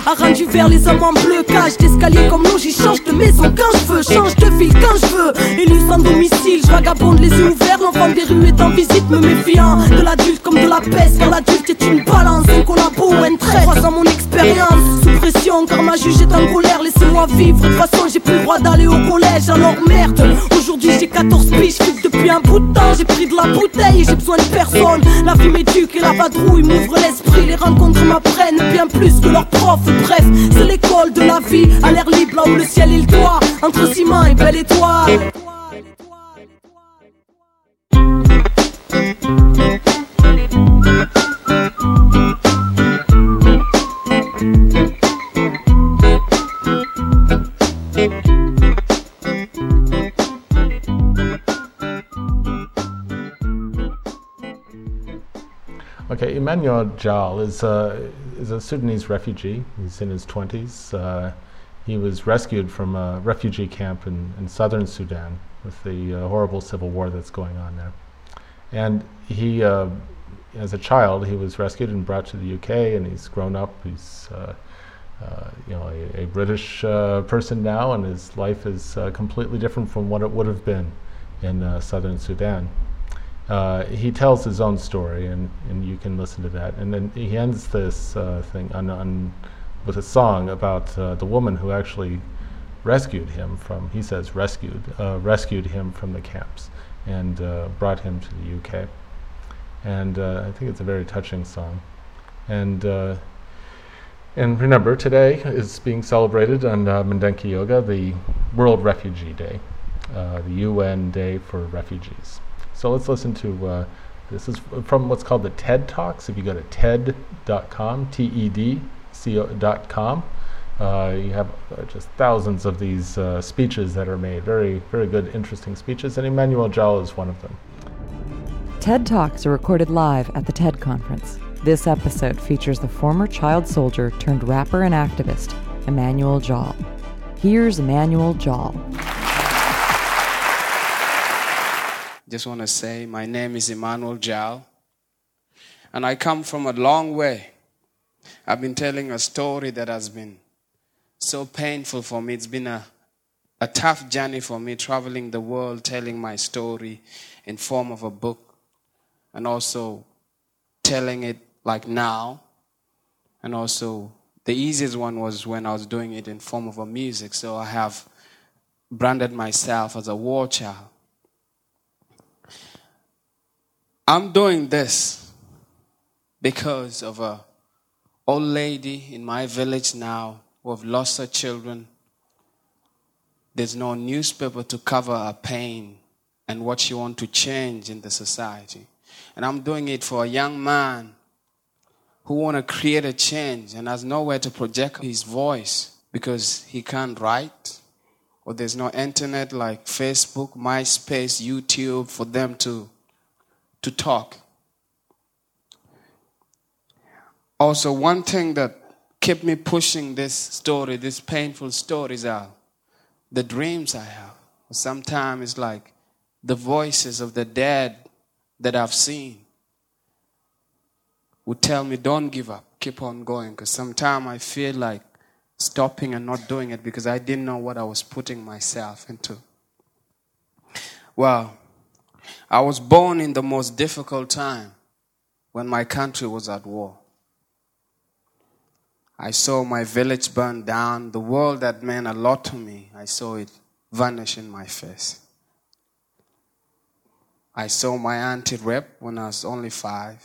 a rendu vers les hommes en bleu. Cage d'escalier comme nous, j'y change de maison quand je veux, change de ville quand je veux. Élu sans domicile, je vagabonde les yeux ouverts. L'enfant des rues est en visite, me méfiant de l'adulte comme de la peste. Car l'adulte est une balance, un collabo un trait. Croisant mon expérience, sous pression, car ma juge est en colère. De toute façon j'ai plus le droit d'aller au collège. Alors merde, aujourd'hui j'ai 14 piges, depuis un bout de temps. J'ai pris de la bouteille j'ai besoin de personne. La vie m'éduque et la vadrouille m'ouvre l'esprit. Les rencontres m'apprennent bien plus que leurs profs. Bref, c'est l'école de la vie, à l'air libre là où le ciel est le toit. Entre ciment et belle étoile. Okay, Emmanuel Jal is a, is a Sudanese refugee. He's in his 20s. Uh, he was rescued from a refugee camp in, in southern Sudan with the uh, horrible civil war that's going on there. And he, uh, as a child, he was rescued and brought to the UK, and he's grown up. He's uh, uh, you know, a, a British uh, person now, and his life is completely different from what it would have been in southern Sudan. Uh, he tells his own story, and, and you can listen to that. And then he ends this uh, thing on, on, with a song about uh, the woman who actually rescued him from, he says, rescued, uh, rescued him from the camps and uh, brought him to the UK. And uh, I think it's a very touching song. And and remember, today is being celebrated on Mindenki Joga, the World Refugee Day, the UN Day for Refugees. So let's listen to uh, this is from what's called the TED Talks. If you go to TED.com, T-E-D-C-O.com, uh, you have uh, just thousands of these uh, speeches that are made. Very, very good, interesting speeches, and Emmanuel Jal is one of them. TED Talks are recorded live at the TED Conference. This episode features the former child soldier turned rapper and activist, Emmanuel Jal. Here's Emmanuel Jal. Just want to say my name is Emmanuel Jal, and I come from a long way. I've been telling a story that has been so painful for me. It's been a, a tough journey for me, traveling the world, telling my story in form of a book, and also telling it like now. And also, the easiest one was when I was doing it in form of a music. So I have branded myself as a war child. I'm doing this because of a old lady in my village now who have lost her children. There's no newspaper to cover her pain and what she wants to change in the society. And I'm doing it for a young man who want to create a change and has nowhere to project his voice because he can't write or there's no internet like Facebook, MySpace, YouTube for them to to talk. Also, one thing that kept me pushing this story, these painful stories are the dreams I have. Sometimes it's like the voices of the dead that I've seen would tell me, don't give up, keep on going. Because sometimes I feel like stopping and not doing it because I didn't know what I was putting myself into. Well, I was born in the most difficult time when my country was at war. I saw my village burn down. The world that meant a lot to me, I saw it vanish in my face. I saw my auntie raped when I was only five.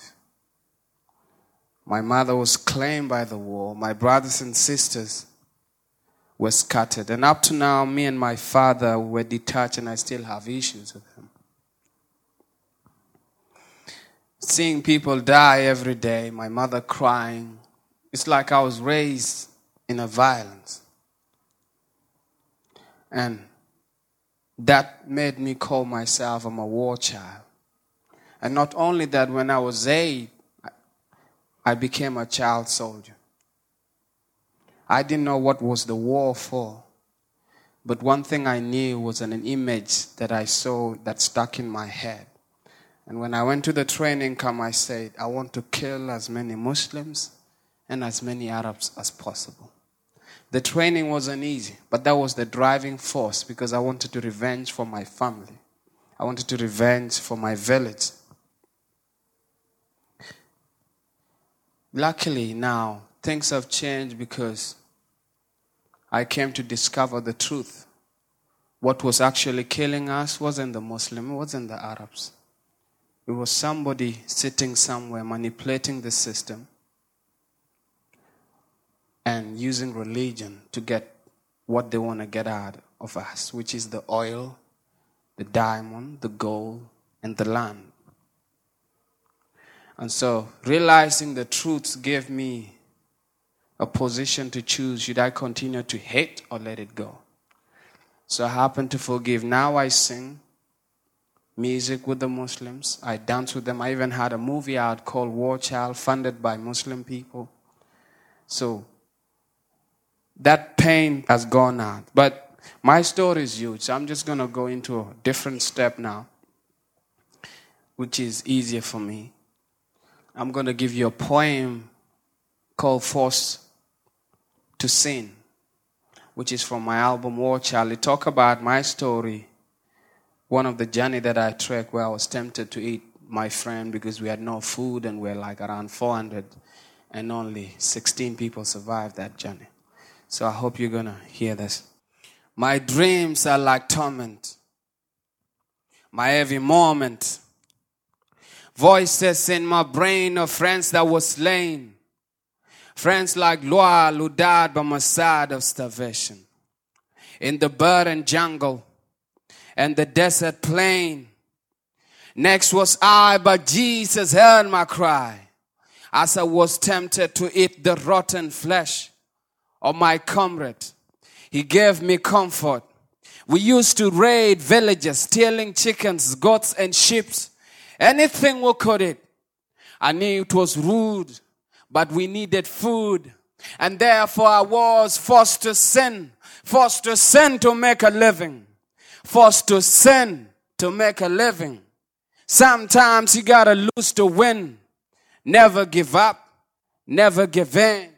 My mother was claimed by the war. My brothers and sisters were scattered. And up to now, me and my father were detached, and I still have issues with him. Seeing people die every day, my mother crying, it's like I was raised in a violence. And that made me call myself I'm a war child. And not only that, when I was eight, I became a child soldier. I didn't know what was the war for. But one thing I knew was an image that I saw that stuck in my head. And when I went to the training camp, I said, I want to kill as many Muslims and as many Arabs as possible. The training wasn't easy, but that was the driving force because I wanted to revenge for my family. I wanted to revenge for my village. Luckily, now things have changed because I came to discover the truth. What was actually killing us wasn't the Muslim, it wasn't the Arabs. It was somebody sitting somewhere manipulating the system and using religion to get what they want to get out of us, which is the oil, the diamond, the gold, and the land. And so realizing the truth gave me a position to choose should I continue to hate or let it go? So I happen to forgive. Now I sing music with the Muslims, I danced with them. I even had a movie out called War Child, funded by Muslim people. So that pain has gone out. But my story is huge. So I'm just going to go into a different step now, which is easier for me. I'm going to give you a poem called Forced to Sin, which is from my album War Child. It talk about my story, one of the journey that I trek where I was tempted to eat my friend because we had no food and we we're like around 400 and only 16 people survived that journey. So I hope you're going to hear this. My dreams are like torment. My every moment. Voices in my brain of friends that were slain. Friends like Loal who died by my side of starvation. In the barren jungle and the desert plain. Next was I, but Jesus heard my cry as I was tempted to eat the rotten flesh of my comrade. He gave me comfort. We used to raid villages, stealing chickens, goats, and sheep. Anything we could eat. I knew it was rude, but we needed food. And therefore I was forced to sin, forced to sin to make a living, forced to sin to make a living. Sometimes you gotta lose to win. Never give up, never give in.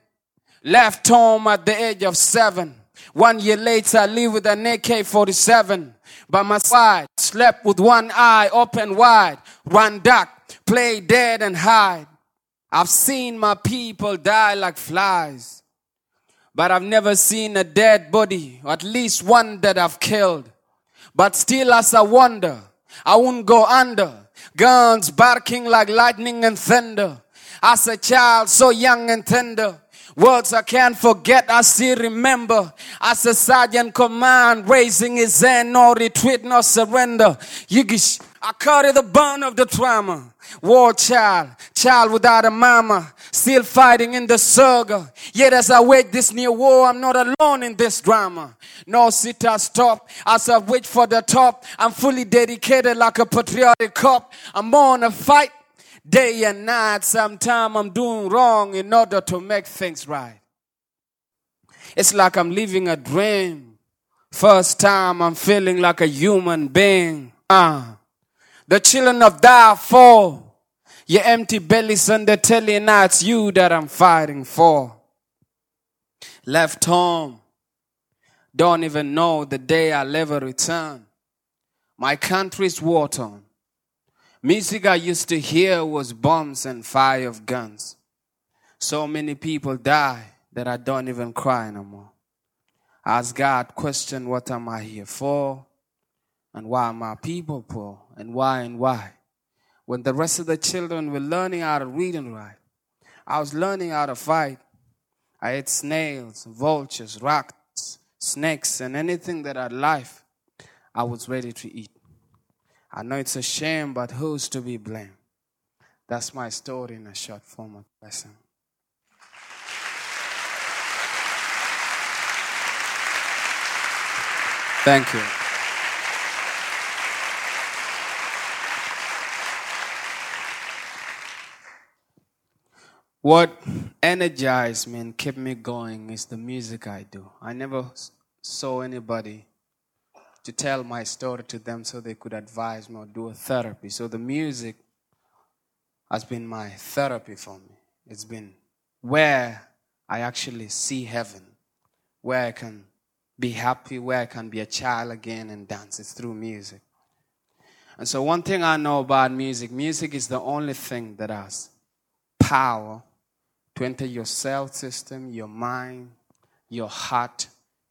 Left home at the age of seven. One year later, I live with an AK 47 by my side. Slept with one eye open wide. Run duck, play dead and hide. I've seen my people die like flies. But I've never seen a dead body, or at least one that I've killed. But still, as I wonder, I won't go under. Guns barking like lightning and thunder. As a child, so young and tender. Words I can't forget, I still remember. As a sergeant command, raising his hand, no retreat, no surrender. Yigish, I carry the burn of the trauma. War child, child without a mama, still fighting in the saga. Yet as I wage this new war, I'm not alone in this drama. No sit or stop as I wait for the top. I'm fully dedicated like a patriotic cop. I'm on a fight day and night. Sometimes I'm doing wrong in order to make things right. It's like I'm living a dream. First time I'm feeling like a human being. Ah. Uh, the children of Darfur, your empty bellies and the telling now it's you that I'm fighting for. Left home, don't even know the day I'll ever return. My country's war torn. Music I used to hear was bombs and fire of guns. So many people die that I don't even cry no more. Ask God, question what am I here for? And why are my people poor? And why and why? When the rest of the children were learning how to read and write, I was learning how to fight. I ate snails, vultures, rats, snakes, and anything that had life, I was ready to eat. I know it's a shame, but who's to be blamed? That's my story in a short form of lesson. Thank you. What energized me and kept me going is the music I do. I never saw anybody to tell my story to them so they could advise me or do a therapy. So the music has been my therapy for me. It's been where I actually see heaven, where I can be happy, where I can be a child again and dance. It's through music. And so, one thing I know about music music is the only thing that has power to enter your cell system, your mind, your heart,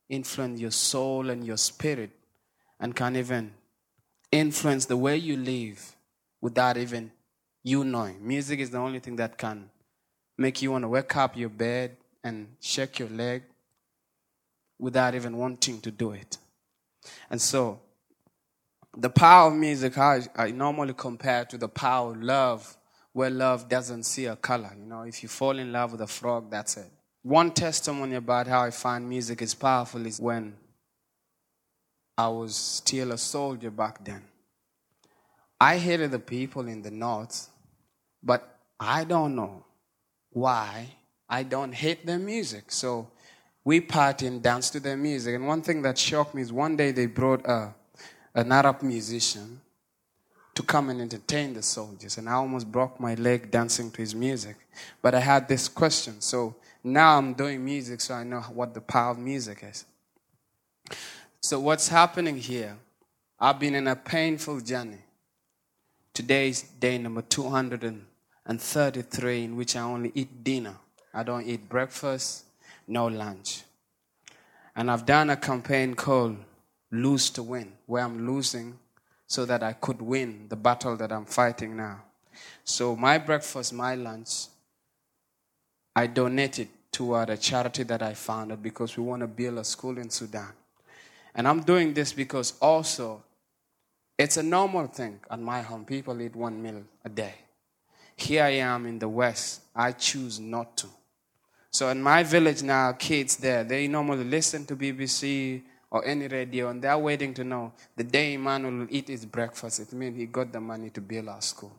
influence your soul and your spirit, and can even influence the way you live without even you knowing. Music is the only thing that can make you want to wake up your bed and shake your leg without even wanting to do it. And so, the power of music, I, I normally compare to the power of love, where love doesn't see a color. You know, if you fall in love with a frog, that's it. One testimony about how I find music is powerful is when I was still a soldier back then. I hated the people in the north, but I don't know why I don't hate their music. So we party and dance to their music. And one thing that shocked me is one day they brought a, an Arab musician to come and entertain the soldiers. And I almost broke my leg dancing to his music. But I had this question. So now I'm doing music, so I know what the power of music is. So, what's happening here? I've been in a painful journey. Today is day number 233, in which I only eat dinner. I don't eat breakfast, no lunch. And I've done a campaign called Lose to Win, where I'm losing so that I could win the battle that I'm fighting now. So, my breakfast, my lunch, I donated toward a charity that I founded because we want to build a school in Sudan. And I'm doing this because also it's a normal thing at my home. People eat one meal a day. Here I am in the West. I choose not to. So in my village now, kids there, they normally listen to BBC or any radio, and they're waiting to know the day Emmanuel will eat his breakfast. It means he got the money to build our school.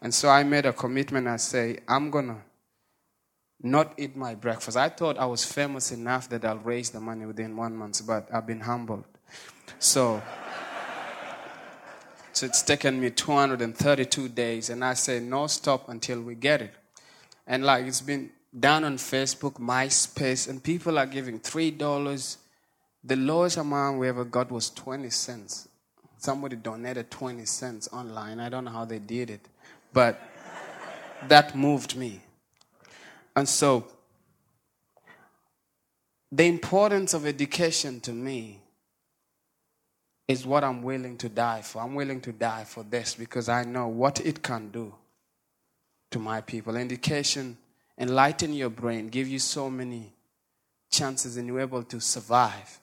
And so I made a commitment. I say, I'm gonna not eat my breakfast. I thought I was famous enough that I'll raise the money within one month, but I've been humbled. So, so it's taken me 232 days, and I say no stop until we get it. And like it's been done on Facebook, MySpace, and people are giving three dollars. The lowest amount we ever got was 20 cents. Somebody donated 20 cents online. I don't know how they did it, but that moved me. And so, the importance of education to me is what I'm willing to die for. I'm willing to die for this because I know what it can do to my people. Education enlighten your brain, give you so many chances, and you're able to survive.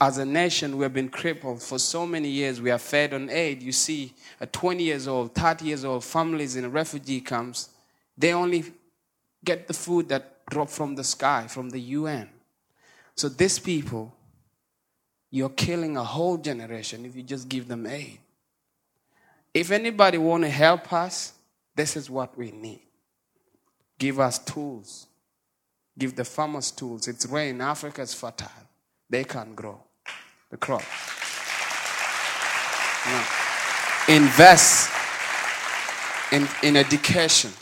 As a nation, we have been crippled for so many years. We are fed on aid. You see, a 20 years old, 30 years old families in refugee camps, they only get the food that drop from the sky, from the UN. So these people, you're killing a whole generation if you just give them aid. If anybody want to help us, this is what we need. Give us tools. Give the farmers tools. It's rain. Africa is fertile. They can grow the crop. Invest in, in education.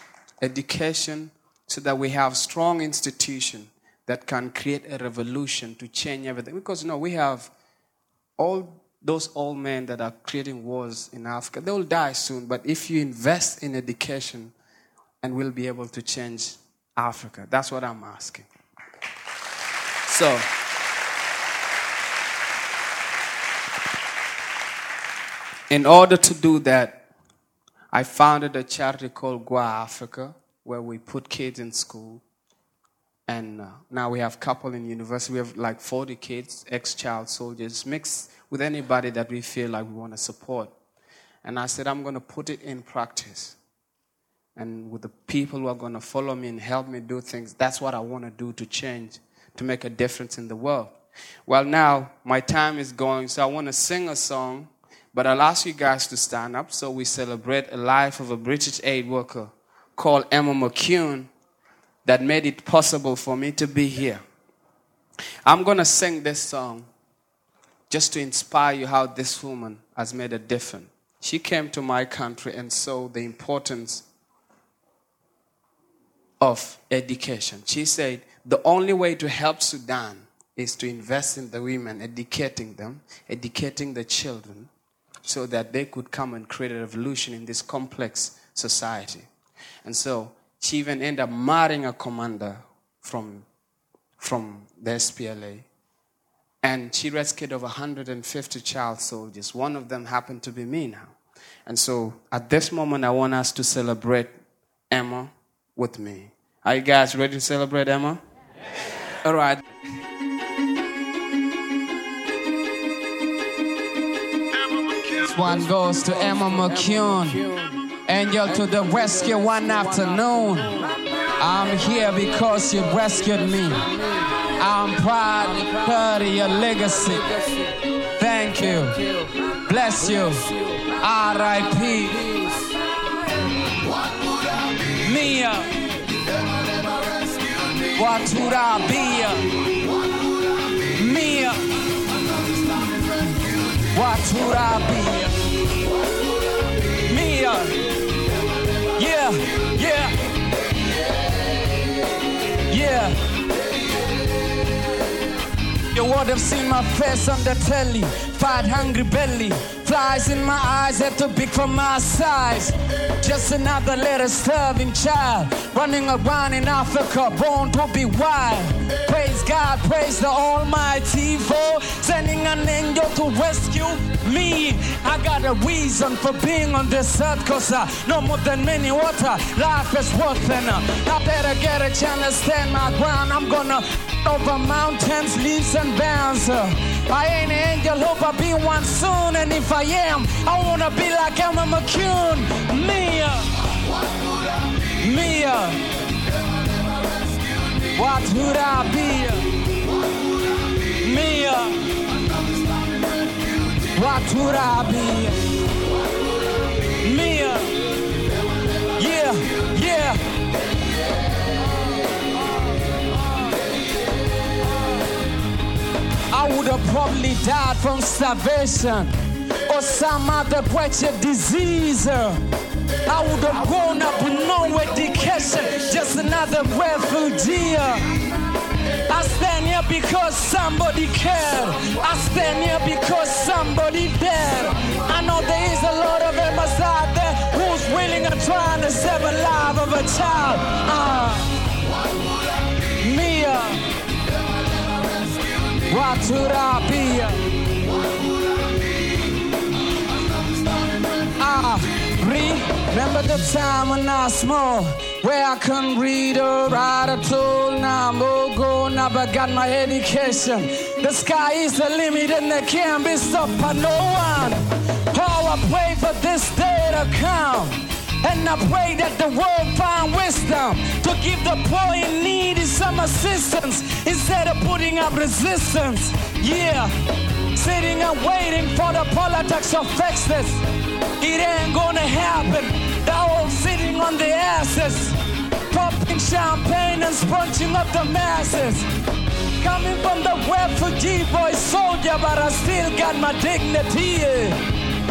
Education so that we have strong institution that can create a revolution to change everything. Because you know we have all those old men that are creating wars in Africa, they will die soon. But if you invest in education, and we'll be able to change Africa. That's what I'm asking. So, in order to do that, I founded a charity called Gua Africa, where we put kids in school. And uh, now we have a couple in university. We have like 40 kids, ex-child soldiers, mixed with anybody that we feel like we want to support. And I said, I'm going to put it in practice. And with the people who are going to follow me and help me do things, that's what I want to do to change, to make a difference in the world. Well, now my time is going, so I want to sing a song, but I'll ask you guys to stand up so we celebrate a life of a British aid worker called Emma McCune that made it possible for me to be here. I'm going to sing this song just to inspire you how this woman has made a difference. She came to my country and saw the importance of education. She said the only way to help Sudan is to invest in the women, educating them, educating the children, so that they could come and create a revolution in this complex society. And so she even ended up marrying a commander from, from the SPLA. And she rescued over 150 child soldiers. One of them happened to be me now. And so at this moment, I want us to celebrate Emma with me. Are you guys ready to celebrate Emma? All right. One goes to Emma McCune. Angel to the rescue one afternoon. I'm here because you rescued me. I'm proud, proud of your legacy. Thank you. Bless you. R.I.P. Mia. What would I be? Would I be? Yeah, yeah. Yeah. You would have seen my face on the telly, fat hungry belly, flies in my eyes, head too big for my size. Just another little starving child, running around in Africa, born to be wild. Praise God, praise the Almighty for sending an angel to rescue me. I got a reason for being on this earth, cause uh, I know more than many water. Life is worth it. Uh. I better get a chance to stand my ground. I'm gonna over mountains, leaves and bounds. Uh. I ain't an angel, hope I'll be one soon. And if I am, I wanna be like Emma McCune. Mia, Mia, what would I be? Mia, what would I be? Mia, yeah, yeah. I would have probably died from starvation or some other wretched disease. I would have grown up with no education, just another refugee. Because somebody cared. I stand here because somebody dared. I know there is a lot of Emmas out there who's willing and trying to save a life of a child. Uh, Mia. What would I be? Ah, remember the time when I was small, where I couldn't read or write at all. Now I'm all grown up, I got my education. The sky is the limit and they can't be stopped by no one. Oh, I pray for this day to come. And I pray that the world find wisdom to give the poor in need some assistance instead of putting up resistance. Yeah, sitting and waiting for the politics of Texas. It ain't gonna happen. All sitting on their asses, popping champagne and sponging up the masses. Coming from the refugee boy soldier, but I still got my dignity.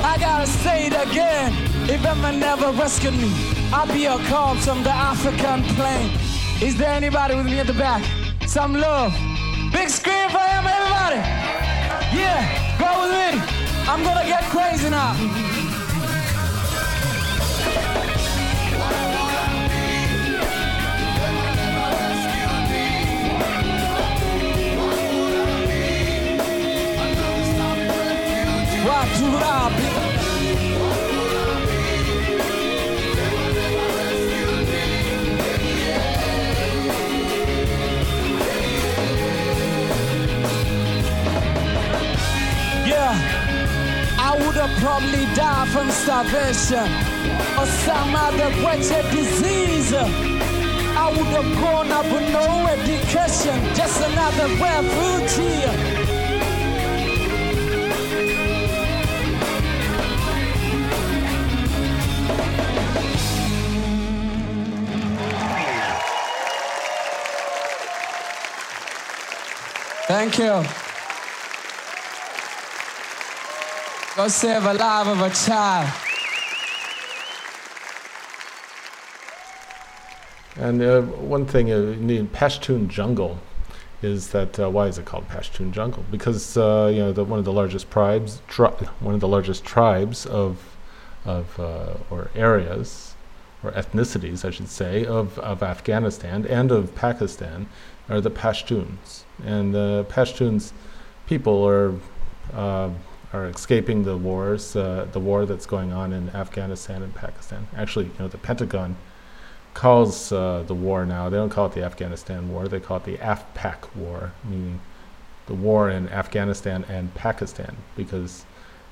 I gotta say it again. If Emma never rescued me, I'll be a corpse on the African plain. Is there anybody with me at the back? Some love. Big scream for Emma, everybody. Yeah, go with me. I'm gonna get crazy now. I would have probably died from starvation or some other wretched disease. I would have grown up with no education, just another refugee. Thank you. Go save a life of a child. And uh, one thing uh, in the Pashtun jungle is that uh, why is it called Pashtun jungle? Because uh, you know the, one of the largest tribes, tri- one of the largest tribes of of uh, or areas or ethnicities, I should say, of, of Afghanistan and of Pakistan are the Pashtuns, and the Pashtuns people are uh, are escaping the wars, uh, the war that's going on in Afghanistan and Pakistan. Actually, you know, the Pentagon calls uh, the war now. They don't call it the Afghanistan war. They call it the AfPak war, meaning the war in Afghanistan and Pakistan, because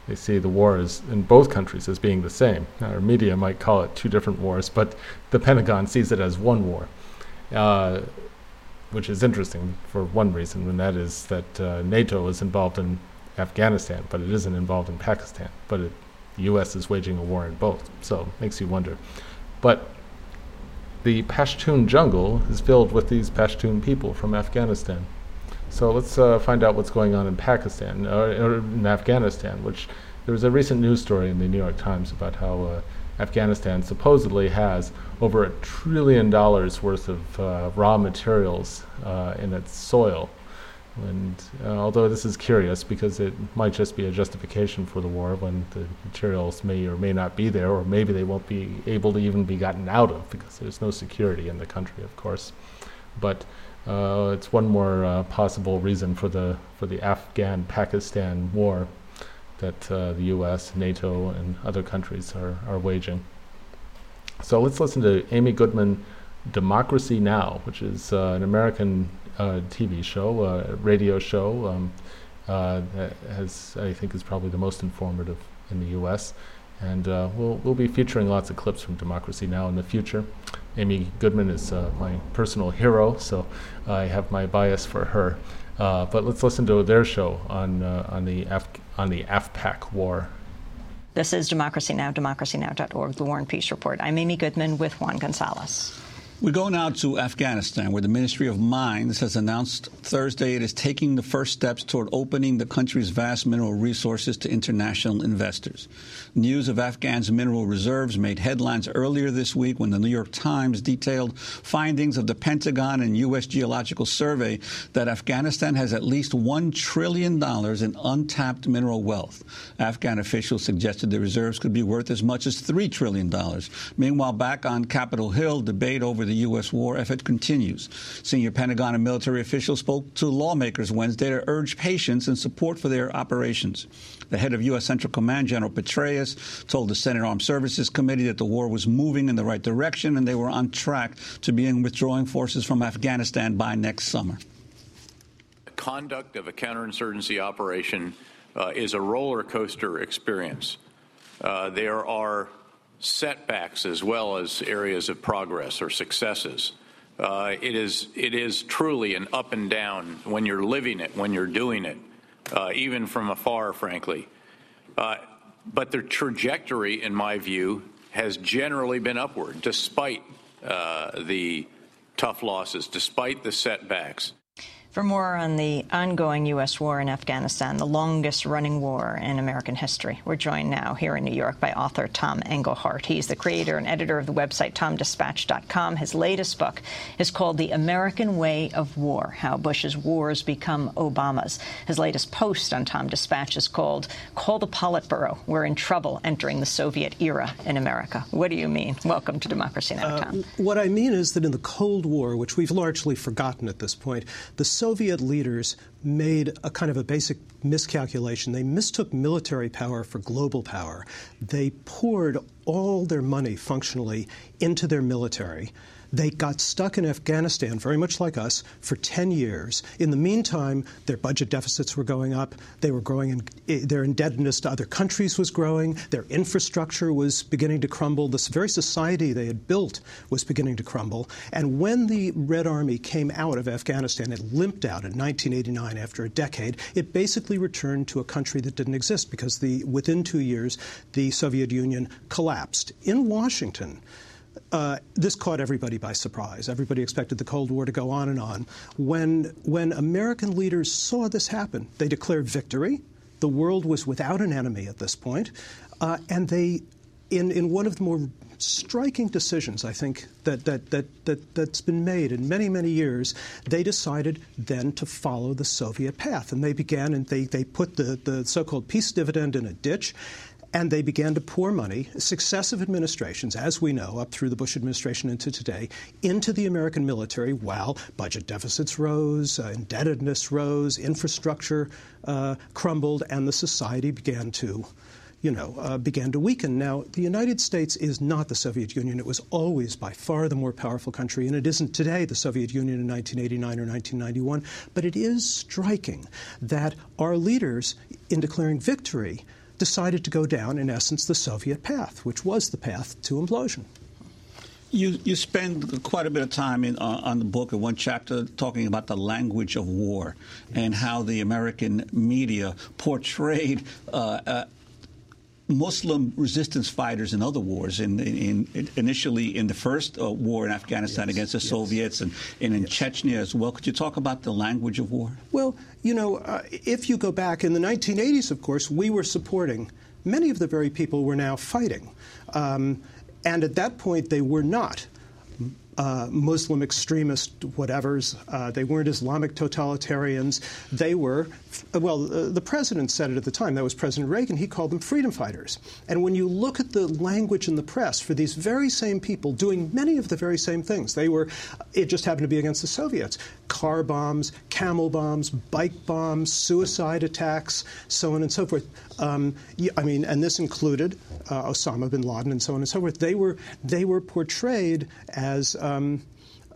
they see the war is in both countries as being the same. Our media might call it two different wars, but the Pentagon sees it as one war. Uh, which is interesting for one reason, and that is that uh, NATO is involved in Afghanistan, but it isn't involved in Pakistan. But it, the U.S. is waging a war in both, so it makes you wonder. But the Pashtun jungle is filled with these Pashtun people from Afghanistan. So let's uh, find out what's going on in Pakistan or, or, in Afghanistan. Which there was a recent news story in the New York Times about how uh, Afghanistan supposedly has over a trillion dollars worth of uh, raw materials uh, in its soil. And uh, although this is curious because it might just be a justification for the war when the materials may or may not be there, or maybe they won't be able to even be gotten out of because there's no security in the country, of course. But uh, it's one more uh, possible reason for the for the Afghan-Pakistan war that uh, the U.S., NATO, and other countries are, are waging. So let's listen to Amy Goodman, Democracy Now!, which is uh, an American uh, TV show, uh, radio show um, uh, that has, I think, is probably the most informative in the U.S. And uh, we'll we'll be featuring lots of clips from Democracy Now! in the future. Amy Goodman is my personal hero, so I have my bias for her. Uh, but let's listen to their show on uh, on the Af- on the AfPak war. This is Democracy Now!, democracynow.org, the War and Peace Report. I'm Amy Goodman with Juan Gonzalez. We go now to Afghanistan, where the Ministry of Mines has announced Thursday it is taking the first steps toward opening the country's vast mineral resources to international investors. News of Afghan's mineral reserves made headlines earlier this week when the New York Times detailed findings of the Pentagon and U.S. Geological Survey that Afghanistan has at least $1 trillion in untapped mineral wealth. Afghan officials suggested the reserves could be worth as much as $3 trillion. Meanwhile, back on Capitol Hill, debate over the U.S. war effort continues. Senior Pentagon and military officials spoke to lawmakers Wednesday to urge patience and support for their operations. The head of U.S. Central Command, General Petraeus, told the Senate Armed Services Committee that the war was moving in the right direction and they were on track to begin withdrawing forces from Afghanistan by next summer. The conduct of a counterinsurgency operation uh, is a roller coaster experience. Uh, there are setbacks as well as areas of progress or successes. Uh, it is it is truly an up and down when you're living it, when you're doing it, uh, even from afar, frankly. Uh, but the trajectory, in my view, has generally been upward, despite uh, the tough losses, despite the setbacks. For more on the ongoing U.S. war in Afghanistan, the longest running war in American history, we're joined now here in New York by author Tom Engelhardt. He's the creator and editor of the website TomDispatch.com. His latest book is called The American Way of War How Bush's Wars Become Obama's. His latest post on Tom Dispatch is called Call the Politburo. We're in trouble entering the Soviet era in America. What do you mean? Welcome to Democracy Now!, Tom. Uh, what I mean is that in the Cold War, which we've largely forgotten at this point, the Soviet leaders made a kind of a basic miscalculation. They mistook military power for global power. They poured all their money functionally into their military. They got stuck in Afghanistan, very much like us, for 10 years. In the meantime, their budget deficits were going up. They were growing, in, eh, their indebtedness to other countries was growing. Their infrastructure was beginning to crumble. This very society they had built was beginning to crumble. And when the Red Army came out of Afghanistan, it limped out in 1989 after a decade. It basically returned to a country that didn't exist because the, within two years, the Soviet Union collapsed. In Washington, uh, this caught everybody by surprise. Everybody expected the Cold War to go on and on. When, when American leaders saw this happen, they declared victory. The world was without an enemy at this point. Uh, and they, in, in one of the more striking decisions, I think, that, that, that, that, that's been made in many, many years, they decided then to follow the Soviet path. And they began and they, they put the, the so called peace dividend in a ditch and they began to pour money, successive administrations, as we know, up through the Bush administration into today, into the American military while budget deficits rose, uh, indebtedness rose, infrastructure uh, crumbled, and the society began to you know, uh, began to weaken. Now, the United States is not the Soviet Union. It was always by far the more powerful country, and it isn't today the Soviet Union in 1989 or 1991. But it is striking that our leaders, in declaring victory, decided to go down, in essence, the Soviet path, which was the path to implosion. You, you spend quite a bit of time in, uh, on the book in one chapter talking about the language of war and how the American media portrayed uh, uh, Muslim resistance fighters in other wars, in, in, in initially in the first uh, war in Afghanistan yes, against the yes. Soviets and, and in yes. Chechnya as well. Could you talk about the language of war? Well, you know, uh, if you go back in the 1980s, of course, we were supporting many of the very people we're now fighting. Um, and at that point, they were not uh, Muslim extremist whatevers. Uh, they weren't Islamic totalitarians. They were, well, uh, the president said it at the time. That was President Reagan. He called them freedom fighters. And when you look at the language in the press for these very same people doing many of the very same things, they were, it just happened to be against the Soviets car bombs, camel bombs, bike bombs, suicide attacks, so on and so forth. Um, I mean, and this included uh, Osama bin Laden and so on and so forth. They were, they were portrayed as um,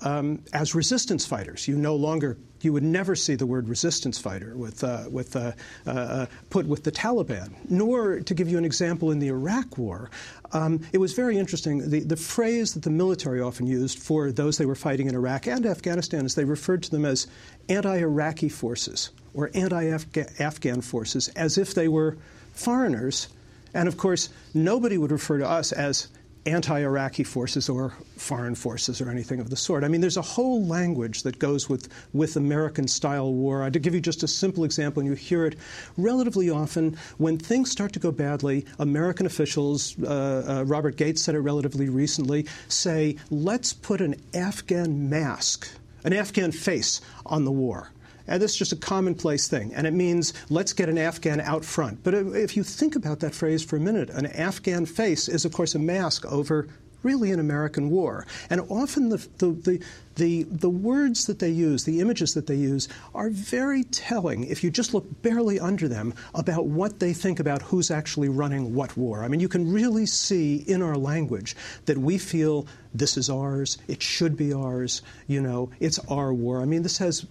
um, as resistance fighters. You no longer, you would never see the word resistance fighter with, uh, with, uh, uh, put with the Taliban. Nor, to give you an example, in the Iraq War, um, it was very interesting. The, the phrase that the military often used for those they were fighting in Iraq and Afghanistan is they referred to them as anti-Iraqi forces or anti-Afghan forces, as if they were foreigners. And of course, nobody would refer to us as anti-Iraqi forces or foreign forces or anything of the sort. I mean, there's a whole language that goes with, with American-style war. To give you just a simple example, and you hear it relatively often, when things start to go badly, American officials, uh, uh, Robert Gates said it relatively recently, say, let's put an Afghan mask, an Afghan face on the war. And this is just a commonplace thing. And it means let's get an Afghan out front. But if you think about that phrase for a minute, an Afghan face is, of course, a mask over really an American war. And often the, the, the, the, the words that they use, the images that they use, are very telling, if you just look barely under them, about what they think about who's actually running what war. I mean, you can really see in our language that we feel this is ours, it should be ours, you know, it's our war. I mean, this has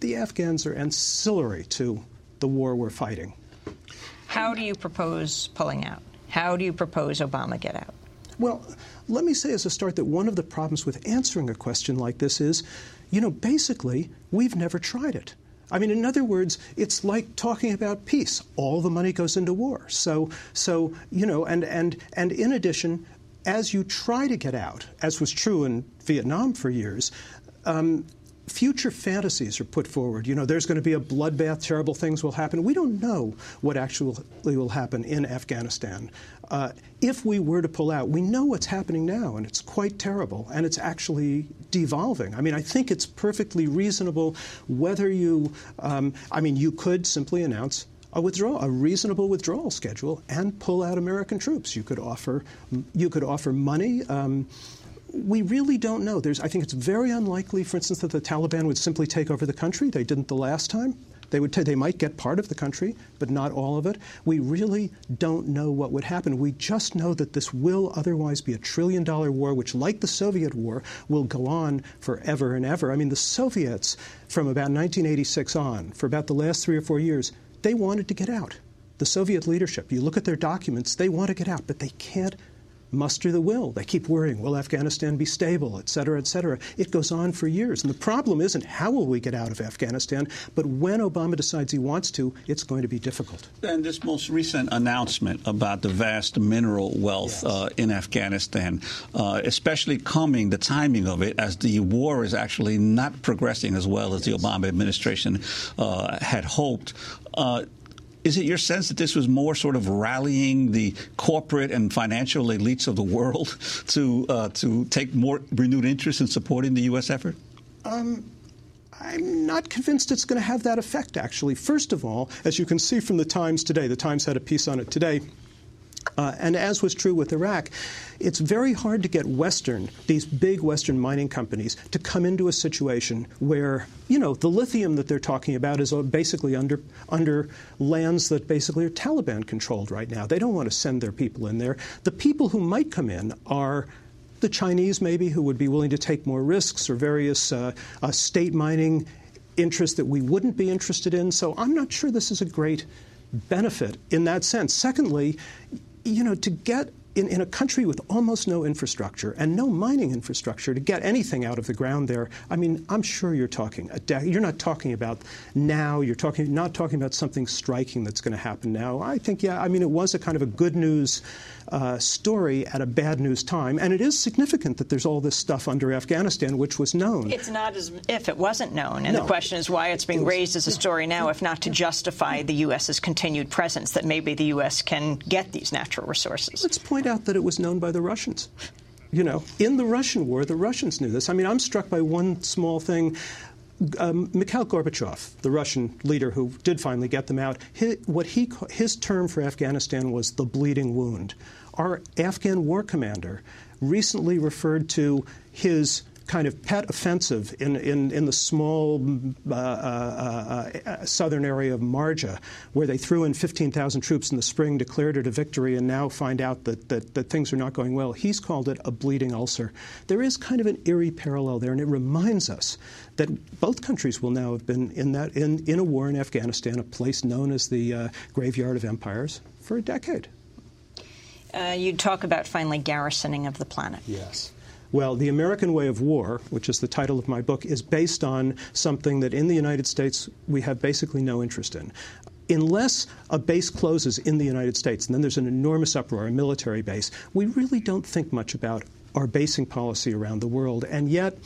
the Afghans are ancillary to the war we're fighting. How do you propose pulling out? How do you propose Obama get out? Well, let me say as a start that one of the problems with answering a question like this is, you know, basically, we've never tried it. I mean, in other words, it's like talking about peace. All the money goes into war. So, so you know, and, and, and in addition, as you try to get out, as was true in Vietnam for years, um, future fantasies are put forward. You know, there's going to be a bloodbath, terrible things will happen. We don't know what actually will happen in Afghanistan. Uh, if we were to pull out, we know what's happening now, and it's quite terrible, and it's actually devolving. I mean, I think it's perfectly reasonable whether you, um, I mean, you could simply announce a withdrawal, a reasonable withdrawal schedule, and pull out American troops. You could offer, you could offer money. Um, we really don't know. There's, I think it's very unlikely, for instance, that the Taliban would simply take over the country. They didn't the last time. They would they might get part of the country, but not all of it. We really don't know what would happen. We just know that this will otherwise be a trillion dollar war, which, like the Soviet war, will go on forever and ever. I mean, the Soviets, from about 1986 on, for about the last three or four years, they wanted to get out. The Soviet leadership, you look at their documents, they want to get out, but they can't muster the will. They keep worrying, will Afghanistan be stable, et cetera, et cetera. It goes on for years. And the problem isn't how will we get out of Afghanistan, but when Obama decides he wants to, it's going to be difficult. And this most recent announcement about the vast mineral wealth yes. uh, in Afghanistan, uh, especially coming, the timing of it, as the war is actually not progressing as well as yes. the Obama administration uh, had hoped. Is it your sense that this was more sort of rallying the corporate and financial elites of the world to uh, to take more renewed interest in supporting the U.S. effort? Um, I'm not convinced it's going to have that effect, actually. First of all, as you can see from the Times today, the Times had a piece on it today. Uh, and as was true with Iraq, it's very hard to get Western, these big Western mining companies, to come into a situation where, you know, the lithium that they're talking about is basically under, under lands that basically are Taliban controlled right now. They don't want to send their people in there. The people who might come in are the Chinese, maybe, who would be willing to take more risks, or various uh, uh, state mining interests that we wouldn't be interested in. So I'm not sure this is a great benefit in that sense. Secondly, you know, to get in, in a country with almost no infrastructure and no mining infrastructure to get anything out of the ground there, I mean, I'm sure you're talking you're not talking about now. You're talking not talking about something striking that's going to happen now. I think, yeah, I mean, it was a kind of a good news uh, story at a bad news time. And it is significant that there's all this stuff under Afghanistan, which was known. It's not as if it wasn't known. And no. the question is why it's being it was, raised as a story now, if not to justify the U.S.'s continued presence, that maybe the U.S. can get these natural resources. Let's point out that it was known by the Russians. You know, in the Russian war, the Russians knew this. I mean, I'm struck by one small thing. Um, Mikhail Gorbachev, the Russian leader who did finally get them out, his, what he his term for Afghanistan was the bleeding wound. Our Afghan war commander recently referred to his kind of pet offensive in, in, in the small uh, uh, uh, southern area of Marja, where they threw in 15,000 troops in the spring, declared it a victory, and now find out that, that, that things are not going well. He's called it a bleeding ulcer. There is kind of an eerie parallel there, and it reminds us that both countries will now have been in, that, in, in a war in Afghanistan, a place known as the uh, graveyard of empires, for a decade. Uh, you talk about finally garrisoning of the planet. Yes. Well, The American Way of War, which is the title of my book, is based on something that in the United States we have basically no interest in. Unless a base closes in the United States, and then there's an enormous uproar, a military base, we really don't think much about our basing policy around the world. And yet,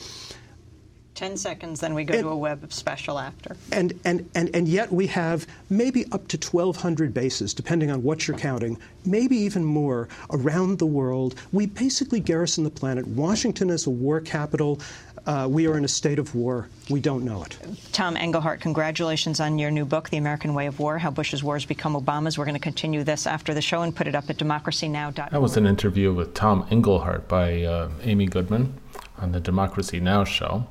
10 seconds, then we go and, to a web of special after. And, and, and, and yet we have maybe up to 1,200 bases, depending on what you're counting, maybe even more around the world. We basically garrison the planet. Washington is a war capital. Uh, we are in a state of war. We don't know it. Tom Engelhardt, congratulations on your new book, The American Way of War How Bush's Wars Become Obama's. We're going to continue this after the show and put it up at democracynow.org. That was an interview with Tom Engelhardt by uh, Amy Goodman on the Democracy Now! show.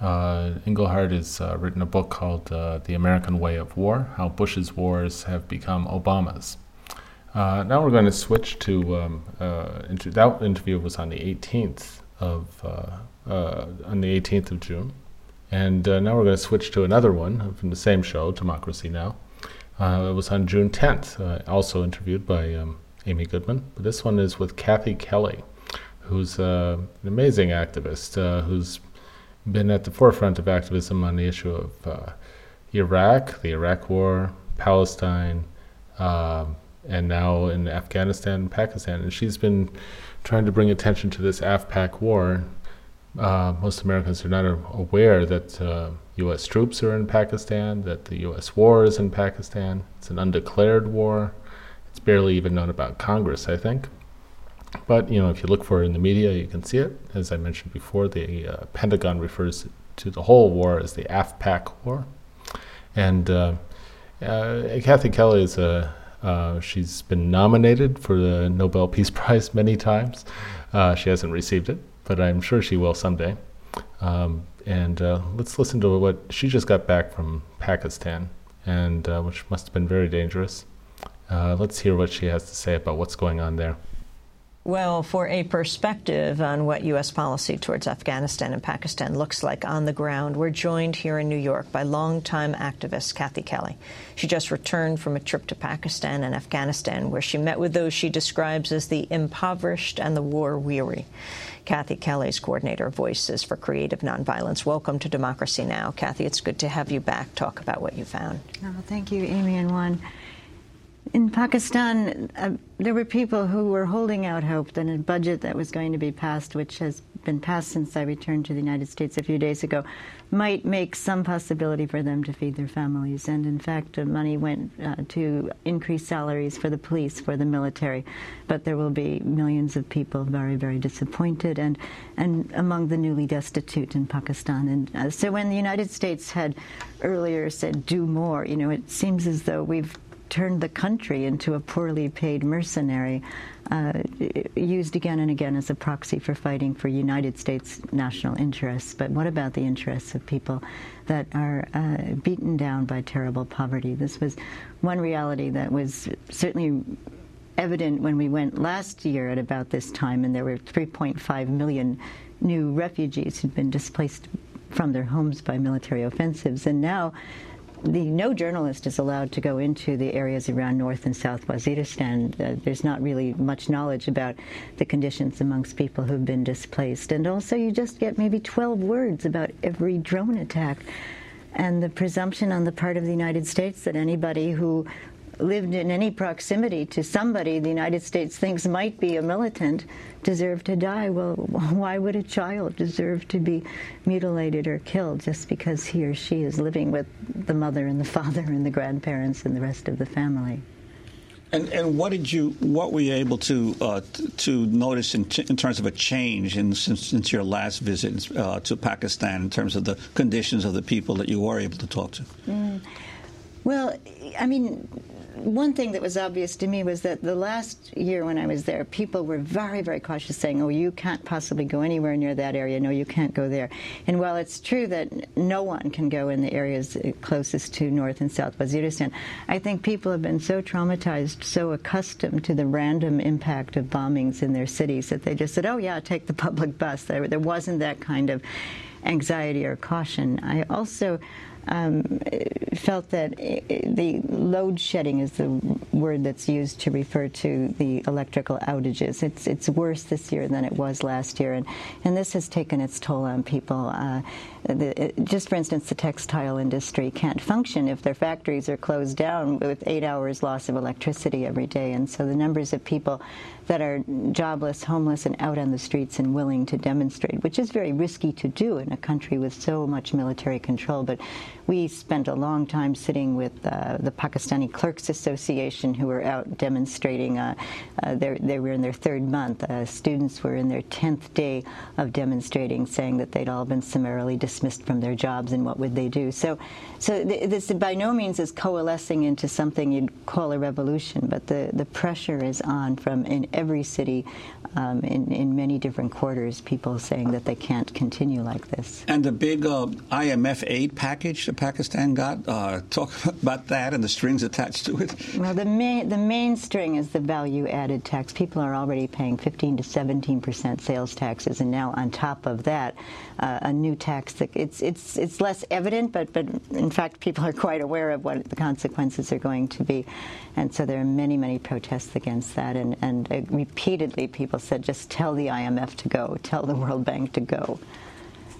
Uh, Engelhardt has uh, written a book called uh, The American Way of War How Bush's Wars Have Become Obama's. Uh, now we're going to switch to um, uh, inter- that interview was on the 18th of uh, on the 18th of June, and now we're going to switch to another one from the same show, Democracy Now. it was on June 10th, also interviewed by um, Amy Goodman, but this one is with Kathy Kelly, who's an amazing activist who's been at the forefront of activism on the issue of uh, Iraq, the Iraq War, Palestine, uh, and now in Afghanistan and Pakistan. And she's been trying to bring attention to this AfPak war, uh, most Americans are not aware that uh, U.S. troops are in Pakistan, that the U.S. war is in Pakistan. It's an undeclared war. It's barely even known about Congress, I think. But you know, if you look for it in the media, you can see it. As I mentioned before, the uh, Pentagon refers to the whole war as the AfPak War. And uh, uh, Kathy Kelly is a uh, she's been nominated for the Nobel Peace Prize many times. Uh, she hasn't received it, but I'm sure she will someday. Um, and uh, let's listen to what she just got back from Pakistan, and which must have been very dangerous. let's hear what she has to say about what's going on there. Well, for a perspective on what U.S. policy towards Afghanistan and Pakistan looks like on the ground, we're joined here in New York by longtime activist Kathy Kelly. She just returned from a trip to Pakistan and Afghanistan, where she met with those she describes as the impoverished and the war weary. Kathy Kelly's coordinator of Voices for Creative Nonviolence. Welcome to Democracy Now! Kathy, it's good to have you back. Talk about what you found. Oh, thank you, Amy and Juan. In Pakistan, uh, there were people who were holding out hope that a budget that was going to be passed, which has been passed since I returned to the United States a few days ago, might make some possibility for them to feed their families. And in fact, money went uh, to increase salaries for the police, for the military. But there will be millions of people very, very disappointed and, and among the newly destitute in Pakistan. And uh, so when the United States had earlier said, do more, you know, it seems as though we've turned the country into a poorly paid mercenary, uh, used again and again as a proxy for fighting for United States national interests. But what about the interests of people that are uh, beaten down by terrible poverty? This was one reality that was certainly evident when we went last year at about this time, and there were 3.5 million new refugees who'd been displaced from their homes by military offensives. And now the no journalist is allowed to go into the areas around North and South Waziristan. Uh, there's not really much knowledge about the conditions amongst people who've been displaced. And also, you just get maybe 12 words about every drone attack. And the presumption on the part of the United States that anybody who lived in any proximity to somebody the United States thinks might be a militant deserve to die. Well, why would a child deserve to be mutilated or killed just because he or she is living with the mother and the father and the grandparents and the rest of the family? And, and what did you what were you able to uh, to notice in, in, terms of a change in, since, since your last visit uh, to Pakistan in terms of the conditions of the people that you were able to talk to? Mm. Well, I mean, one thing that was obvious to me was that the last year when I was there, people were very, very cautious, saying, "Oh, you can't possibly go anywhere near that area. No, you can't go there." And while it's true that no one can go in the areas uh, closest to North and South Waziristan, I think people have been so traumatized, so accustomed to the random impact of bombings in their cities that they just said, "Oh, yeah, take the public bus." There, there wasn't that kind of anxiety or caution. I also um, felt that the load shedding is the word that's used to refer to the electrical outages. It's it's worse this year than it was last year, and and this has taken its toll on people. Uh, the, just for instance, the textile industry can't function if their factories are closed down with eight hours loss of electricity every day, and so the numbers of people that are jobless, homeless, and out on the streets and willing to demonstrate, which is very risky to do in a country with so much military control. But we spent a long time sitting with uh, the Pakistani Clerks Association, who were out demonstrating. Uh, uh, they were in their third month. Uh, students were in their tenth day of demonstrating, saying that they'd all been summarily dismissed from their jobs, and what would they do? So, so th this by no means is coalescing into something you'd call a revolution, but the the pressure is on from in every city, um, in, in many different quarters, people saying that they can't continue like this. And the big uh, IMF aid package that Pakistan got, uh, talk about that and the strings attached to it. Well, the main, the main string is the value added tax. People are already paying 15 to 17 percent sales taxes, and now on top of that, uh, a new tax that it's, it's, it's less evident, but, but in fact, people are quite aware of what the consequences are going to be. And so there are many, many protests against that. And, and uh, repeatedly, people said, just tell the IMF to go, tell the World Bank to go.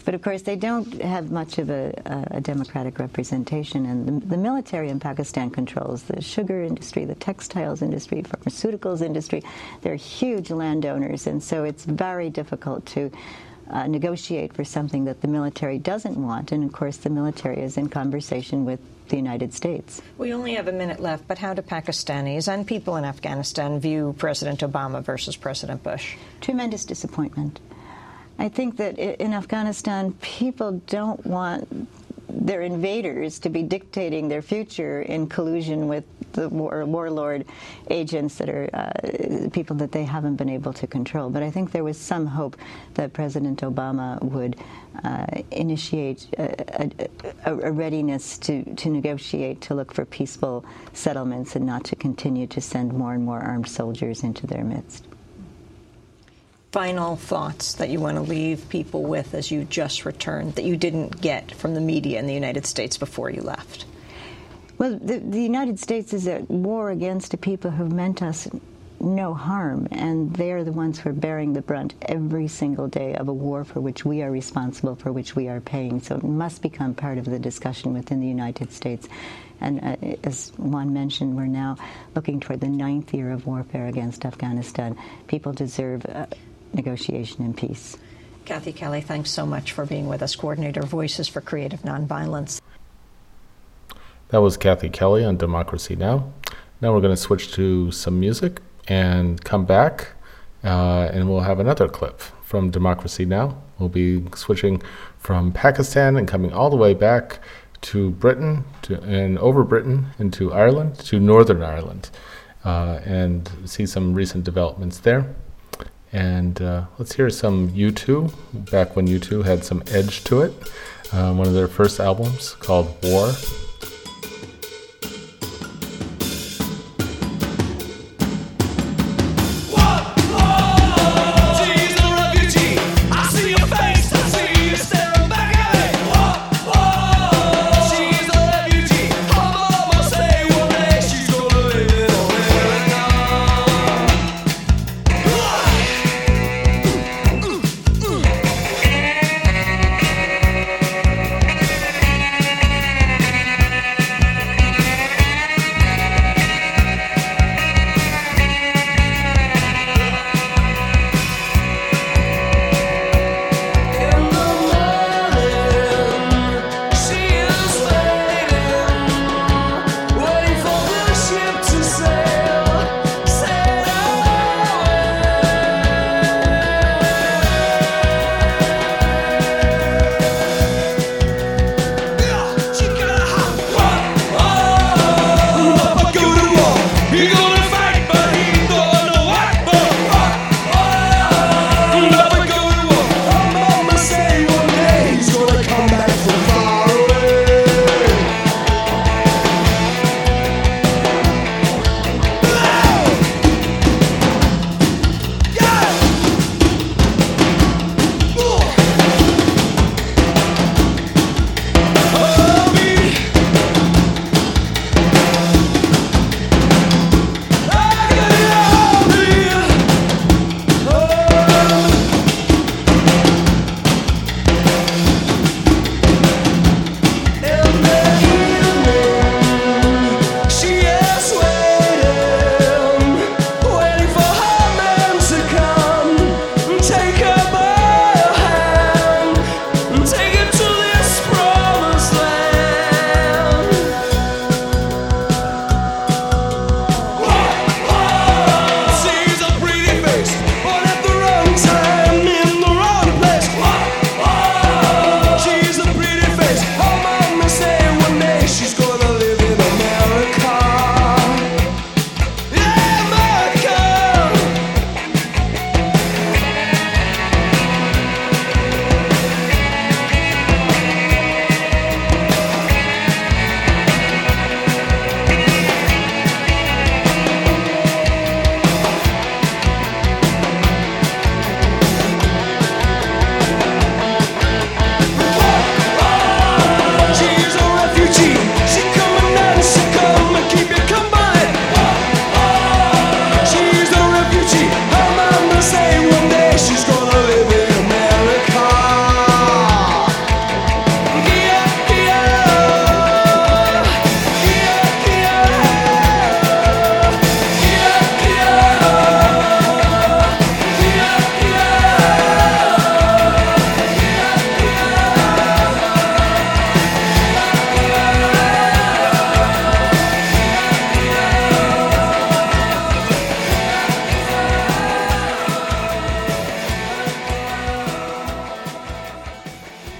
But of course, they don't have much of a, a democratic representation. And the, the, military in Pakistan controls the sugar industry, the textiles industry, pharmaceuticals industry. They're huge landowners, and so it's very difficult to uh, negotiate for something that the military doesn't want. And of course, the military is in conversation with the United States. We only have a minute left, but how do Pakistanis and people in Afghanistan view President Obama versus President Bush? Tremendous disappointment. I think that in Afghanistan, people don't want their invaders to be dictating their future in collusion with the war, warlord agents that are uh, people that they haven't been able to control. But I think there was some hope that President Obama would uh, initiate a, a, a, readiness to, to negotiate, to look for peaceful settlements, and not to continue to send more and more armed soldiers into their midst final thoughts that you want to leave people with as you just returned that you didn't get from the media in the United States before you left? Well, the, the United States is at war against a people who've meant us no harm, and they are the ones who are bearing the brunt every single day of a war for which we are responsible, for which we are paying. So it must become part of the discussion within the United States. And uh, as Juan mentioned, we're now looking toward the ninth year of warfare against Afghanistan. People deserve uh, negotiation and peace. Kathy Kelly, thanks so much for being with us, coordinator of Voices for Creative Nonviolence. That was Kathy Kelly on Democracy Now! Now we're going to switch to some music and come back, uh, and we'll have another clip from Democracy Now! We'll be switching from Pakistan and coming all the way back to Britain to, and over Britain into Ireland to Northern Ireland uh, and see some recent developments there. And uh, let's hear some U2, back when U2 had some edge to it. Uh, one of their first albums called War.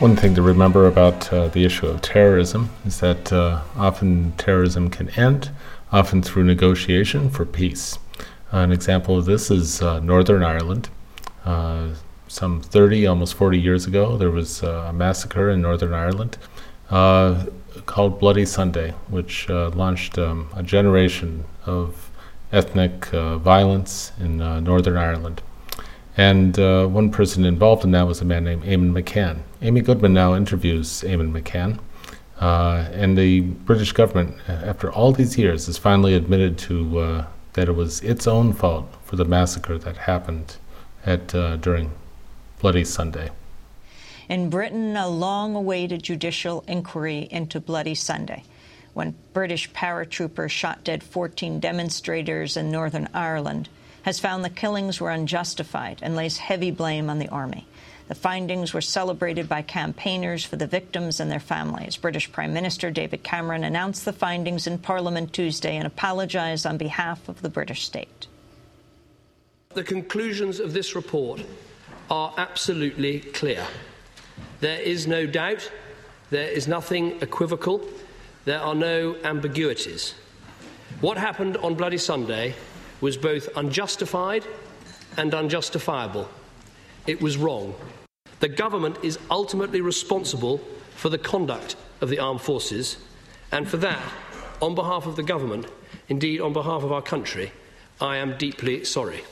One thing to remember about uh, the issue of terrorism is that uh, often terrorism can end, often through negotiation for peace. Uh, an example of this is uh, Northern Ireland. Uh, some 30, almost 40 years ago, there was uh, a massacre in Northern Ireland called Bloody Sunday, which launched um, a generation of ethnic violence in Northern Ireland. And uh, one person involved in that was a man named Eamon McCann. Amy Goodman now interviews Eamon McCann. Uh, and the British government, after all these years, has finally admitted to uh, that it was its own fault for the massacre that happened at uh, during Bloody Sunday. In Britain, a long awaited judicial inquiry into Bloody Sunday, when British paratroopers shot dead 14 demonstrators in Northern Ireland, has found the killings were unjustified and lays heavy blame on the army. The findings were celebrated by campaigners for the victims and their families. British Prime Minister David Cameron announced the findings in Parliament Tuesday and apologised on behalf of the British state. The conclusions of this report are absolutely clear. There is no doubt, there is nothing equivocal, there are no ambiguities. What happened on Bloody Sunday was both unjustified and unjustifiable. It was wrong. The government is ultimately responsible for the conduct of the armed forces, and for that, on behalf of the government, indeed on behalf of our country, I am deeply sorry.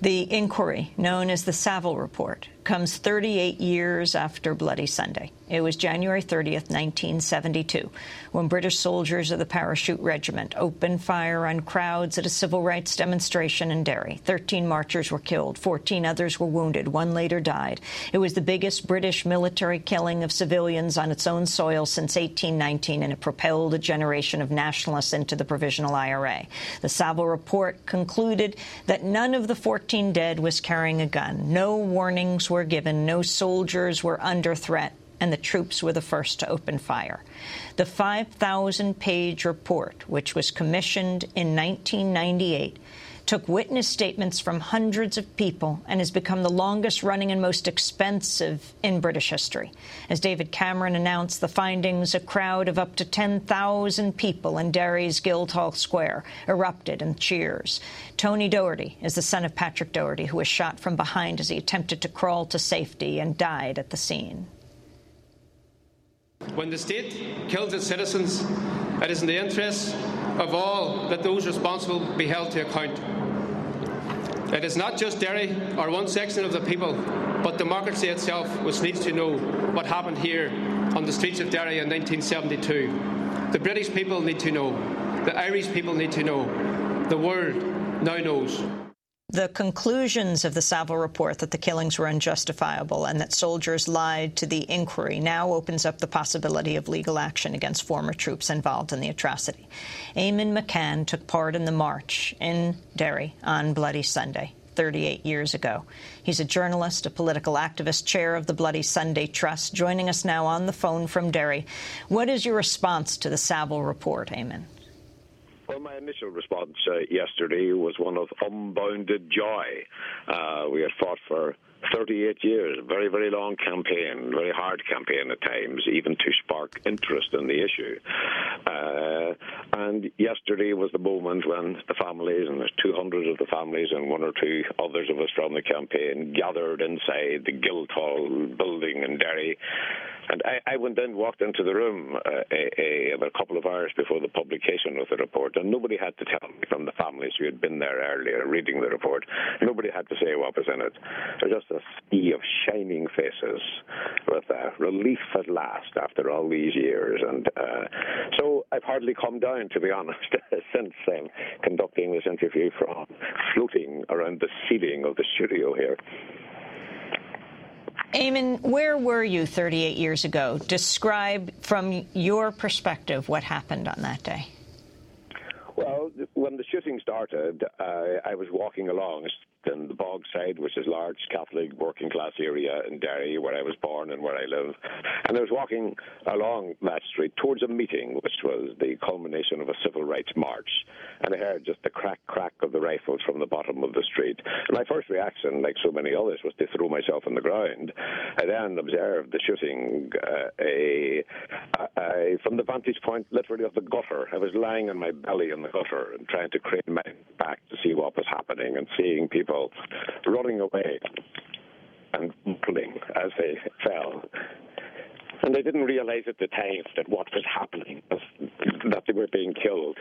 The inquiry, known as the Saville Report, comes 38 years after Bloody Sunday. It was January 30th, 1972, when British soldiers of the Parachute Regiment opened fire on crowds at a civil rights demonstration in Derry. Thirteen marchers were killed, 14 others were wounded, one later died. It was the biggest British military killing of civilians on its own soil since 1819, and it propelled a generation of nationalists into the Provisional IRA. The Saville Report concluded that none of the 14 dead was carrying a gun. No warnings were given, no soldiers were under threat, and the troops were the first to open fire. The 5,000-page report, which was commissioned in 1998, took witness statements from hundreds of people and has become the longest running and most expensive in British history. As David Cameron announced the findings, a crowd of up to 10,000 people in Derry's Guildhall Square erupted in cheers. Tony Doherty is the son of Patrick Doherty, who was shot from behind as he attempted to crawl to safety and died at the scene. When the state kills its citizens, it is in the interests of all that those responsible be held to account. It is not just Derry or one section of the people, but democracy itself which needs to know what happened here on the streets of Derry in 1972. The British people need to know. The Irish people need to know. The world now knows. The conclusions of the Saville report that the killings were unjustifiable and that soldiers lied to the inquiry now opens up the possibility of legal action against former troops involved in the atrocity. Eamon McCann took part in the march in Derry on Bloody Sunday. 38 years ago. He's a journalist, a political activist, chair of the Bloody Sunday Trust, joining us now on the phone from Derry. What is your response to the Saville report, Eamon? Well, my initial response uh, yesterday was one of unbounded joy. Uh, we had fought for 38 years, a very, very long campaign, very hard campaign at times, even to spark interest in the issue. Uh, and yesterday was the moment when the families, and there's 200 of the families and one or two others of us from the campaign, gathered inside the Guildhall building in Derry and I, I went in, walked into the room uh, a, a, a couple of hours before the publication of the report, and nobody had to tell me from the families who had been there earlier reading the report. Nobody had to say what was in it. Was just a sea of shining faces with uh, relief at last after all these years. And uh, so I've hardly come down, to be honest, since um, conducting this interview from floating around the ceiling of the studio here. Eamon, where were you 38 years ago? Describe from your perspective what happened on that day. Well, when the shooting started, uh, I was walking along in the Bogside, which is large Catholic working class area in Derry, where I was born and where I live. And I was walking along that street towards a meeting, which was the culmination of a civil rights march. And I heard just the crack, crack of the rifles from the bottom of the street. And my first reaction, like so many others, was to throw myself on the ground. I then observed the shooting uh, a, a, a, from the vantage point, literally, of the gutter. I was lying on my belly in the gutter and trying to crane my back to see what was happening and seeing people running away and pulling as they fell. And they didn't realize at the time that what was happening was that they were being killed.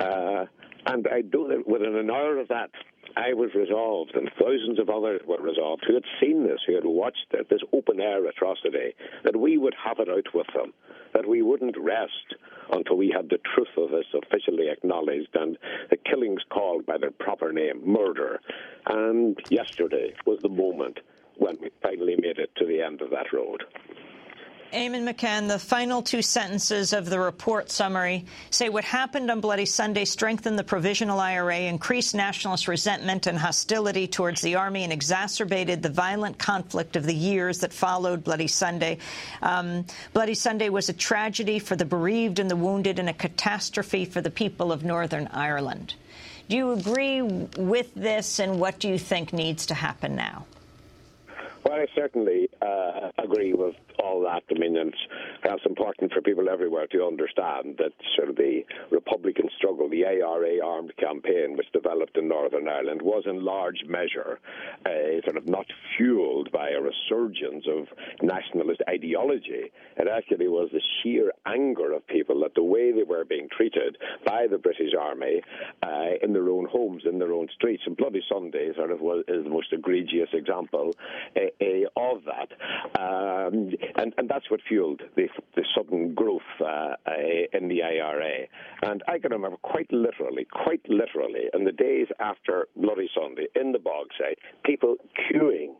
Uh, and I do that within an hour of that, I was resolved, and thousands of others were resolved who had seen this, who had watched it, this open air atrocity, that we would have it out with them, that we wouldn't rest until we had the truth of this officially acknowledged and the killings called by their proper name, murder. And yesterday was the moment when we finally made it to the end of that road. Eamon McCann, the final two sentences of the report summary say what happened on Bloody Sunday strengthened the provisional IRA, increased nationalist resentment and hostility towards the Army, and exacerbated the violent conflict of the years that followed Bloody Sunday. Um, Bloody Sunday was a tragedy for the bereaved and the wounded and a catastrophe for the people of Northern Ireland. Do you agree with this, and what do you think needs to happen now? Well, I certainly uh, agree with all that. I mean, it's perhaps important for people everywhere to understand that sort of the Republican struggle, the IRA armed campaign, which developed in Northern Ireland, was in large measure uh, sort of not fueled by a resurgence of nationalist ideology. It actually was the sheer anger of people at the way they were being treated by the British Army uh, in their own homes, in their own streets. And Bloody Sunday sort of was, is the most egregious example uh, uh of that. Um, and, and that's what fueled the, the sudden growth uh, uh, in the IRA. And I can remember quite literally, quite literally, in the days after Bloody Sunday in the bog Bogside, people queuing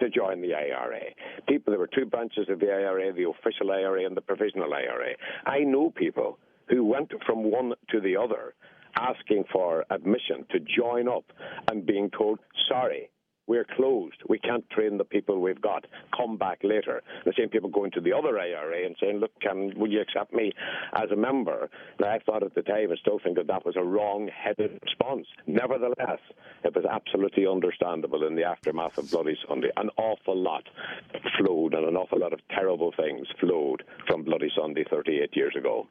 to join the IRA. People, there were two branches of the IRA, the official IRA and the provisional IRA. I know people who went from one to the other asking for admission to join up and being told, sorry, we're closed. We can't train the people we've got. Come back later. The same people going to the other IRA and saying, look, can, will you accept me as a member? Now, I thought at the time, I still think that that was a wrong-headed response. Nevertheless, it was absolutely understandable in the aftermath of Bloody Sunday. An awful lot flowed and an awful lot of terrible things flowed from Bloody Sunday 38 years ago.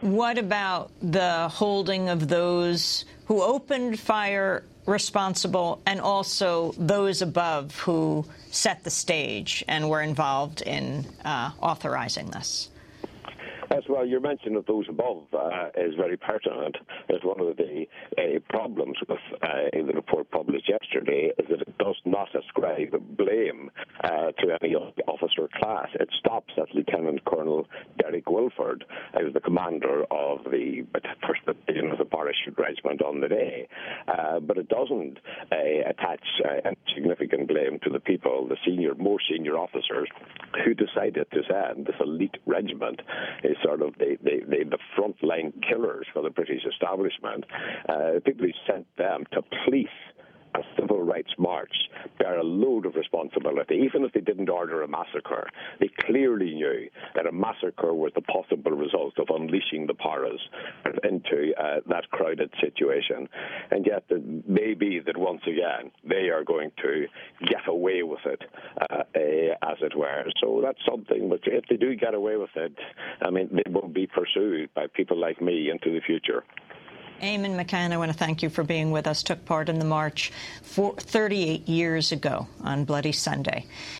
What about the holding of those who opened fire responsible and also those above who set the stage and were involved in uh, authorizing this? As well, your mention of those above uh, is very pertinent. As one of the uh, problems with uh, the report published yesterday is that it does not ascribe blame uh, to any officer class. It stops at Lieutenant Colonel Derek Wilford as the commander of the first battalion of the Parachute Regiment on the day, uh, but it doesn't uh, attach any significant blame to the people, the senior, more senior officers who decided to send this elite regiment sort of the, the, the, the killers for the British establishment, uh, people who sent them to police a civil rights march bear a load of responsibility. Even if they didn't order a massacre, they clearly knew that a massacre was the possible result of unleashing the paras into uh, that crowded situation. And yet, it may be that once again they are going to get away with it, uh, uh, as it were. So that's something. But if they do get away with it, I mean, they will be pursued by people like me into the future. Eamon McCann, I want to thank you for being with us. Took part in the march 38 years ago on Bloody Sunday.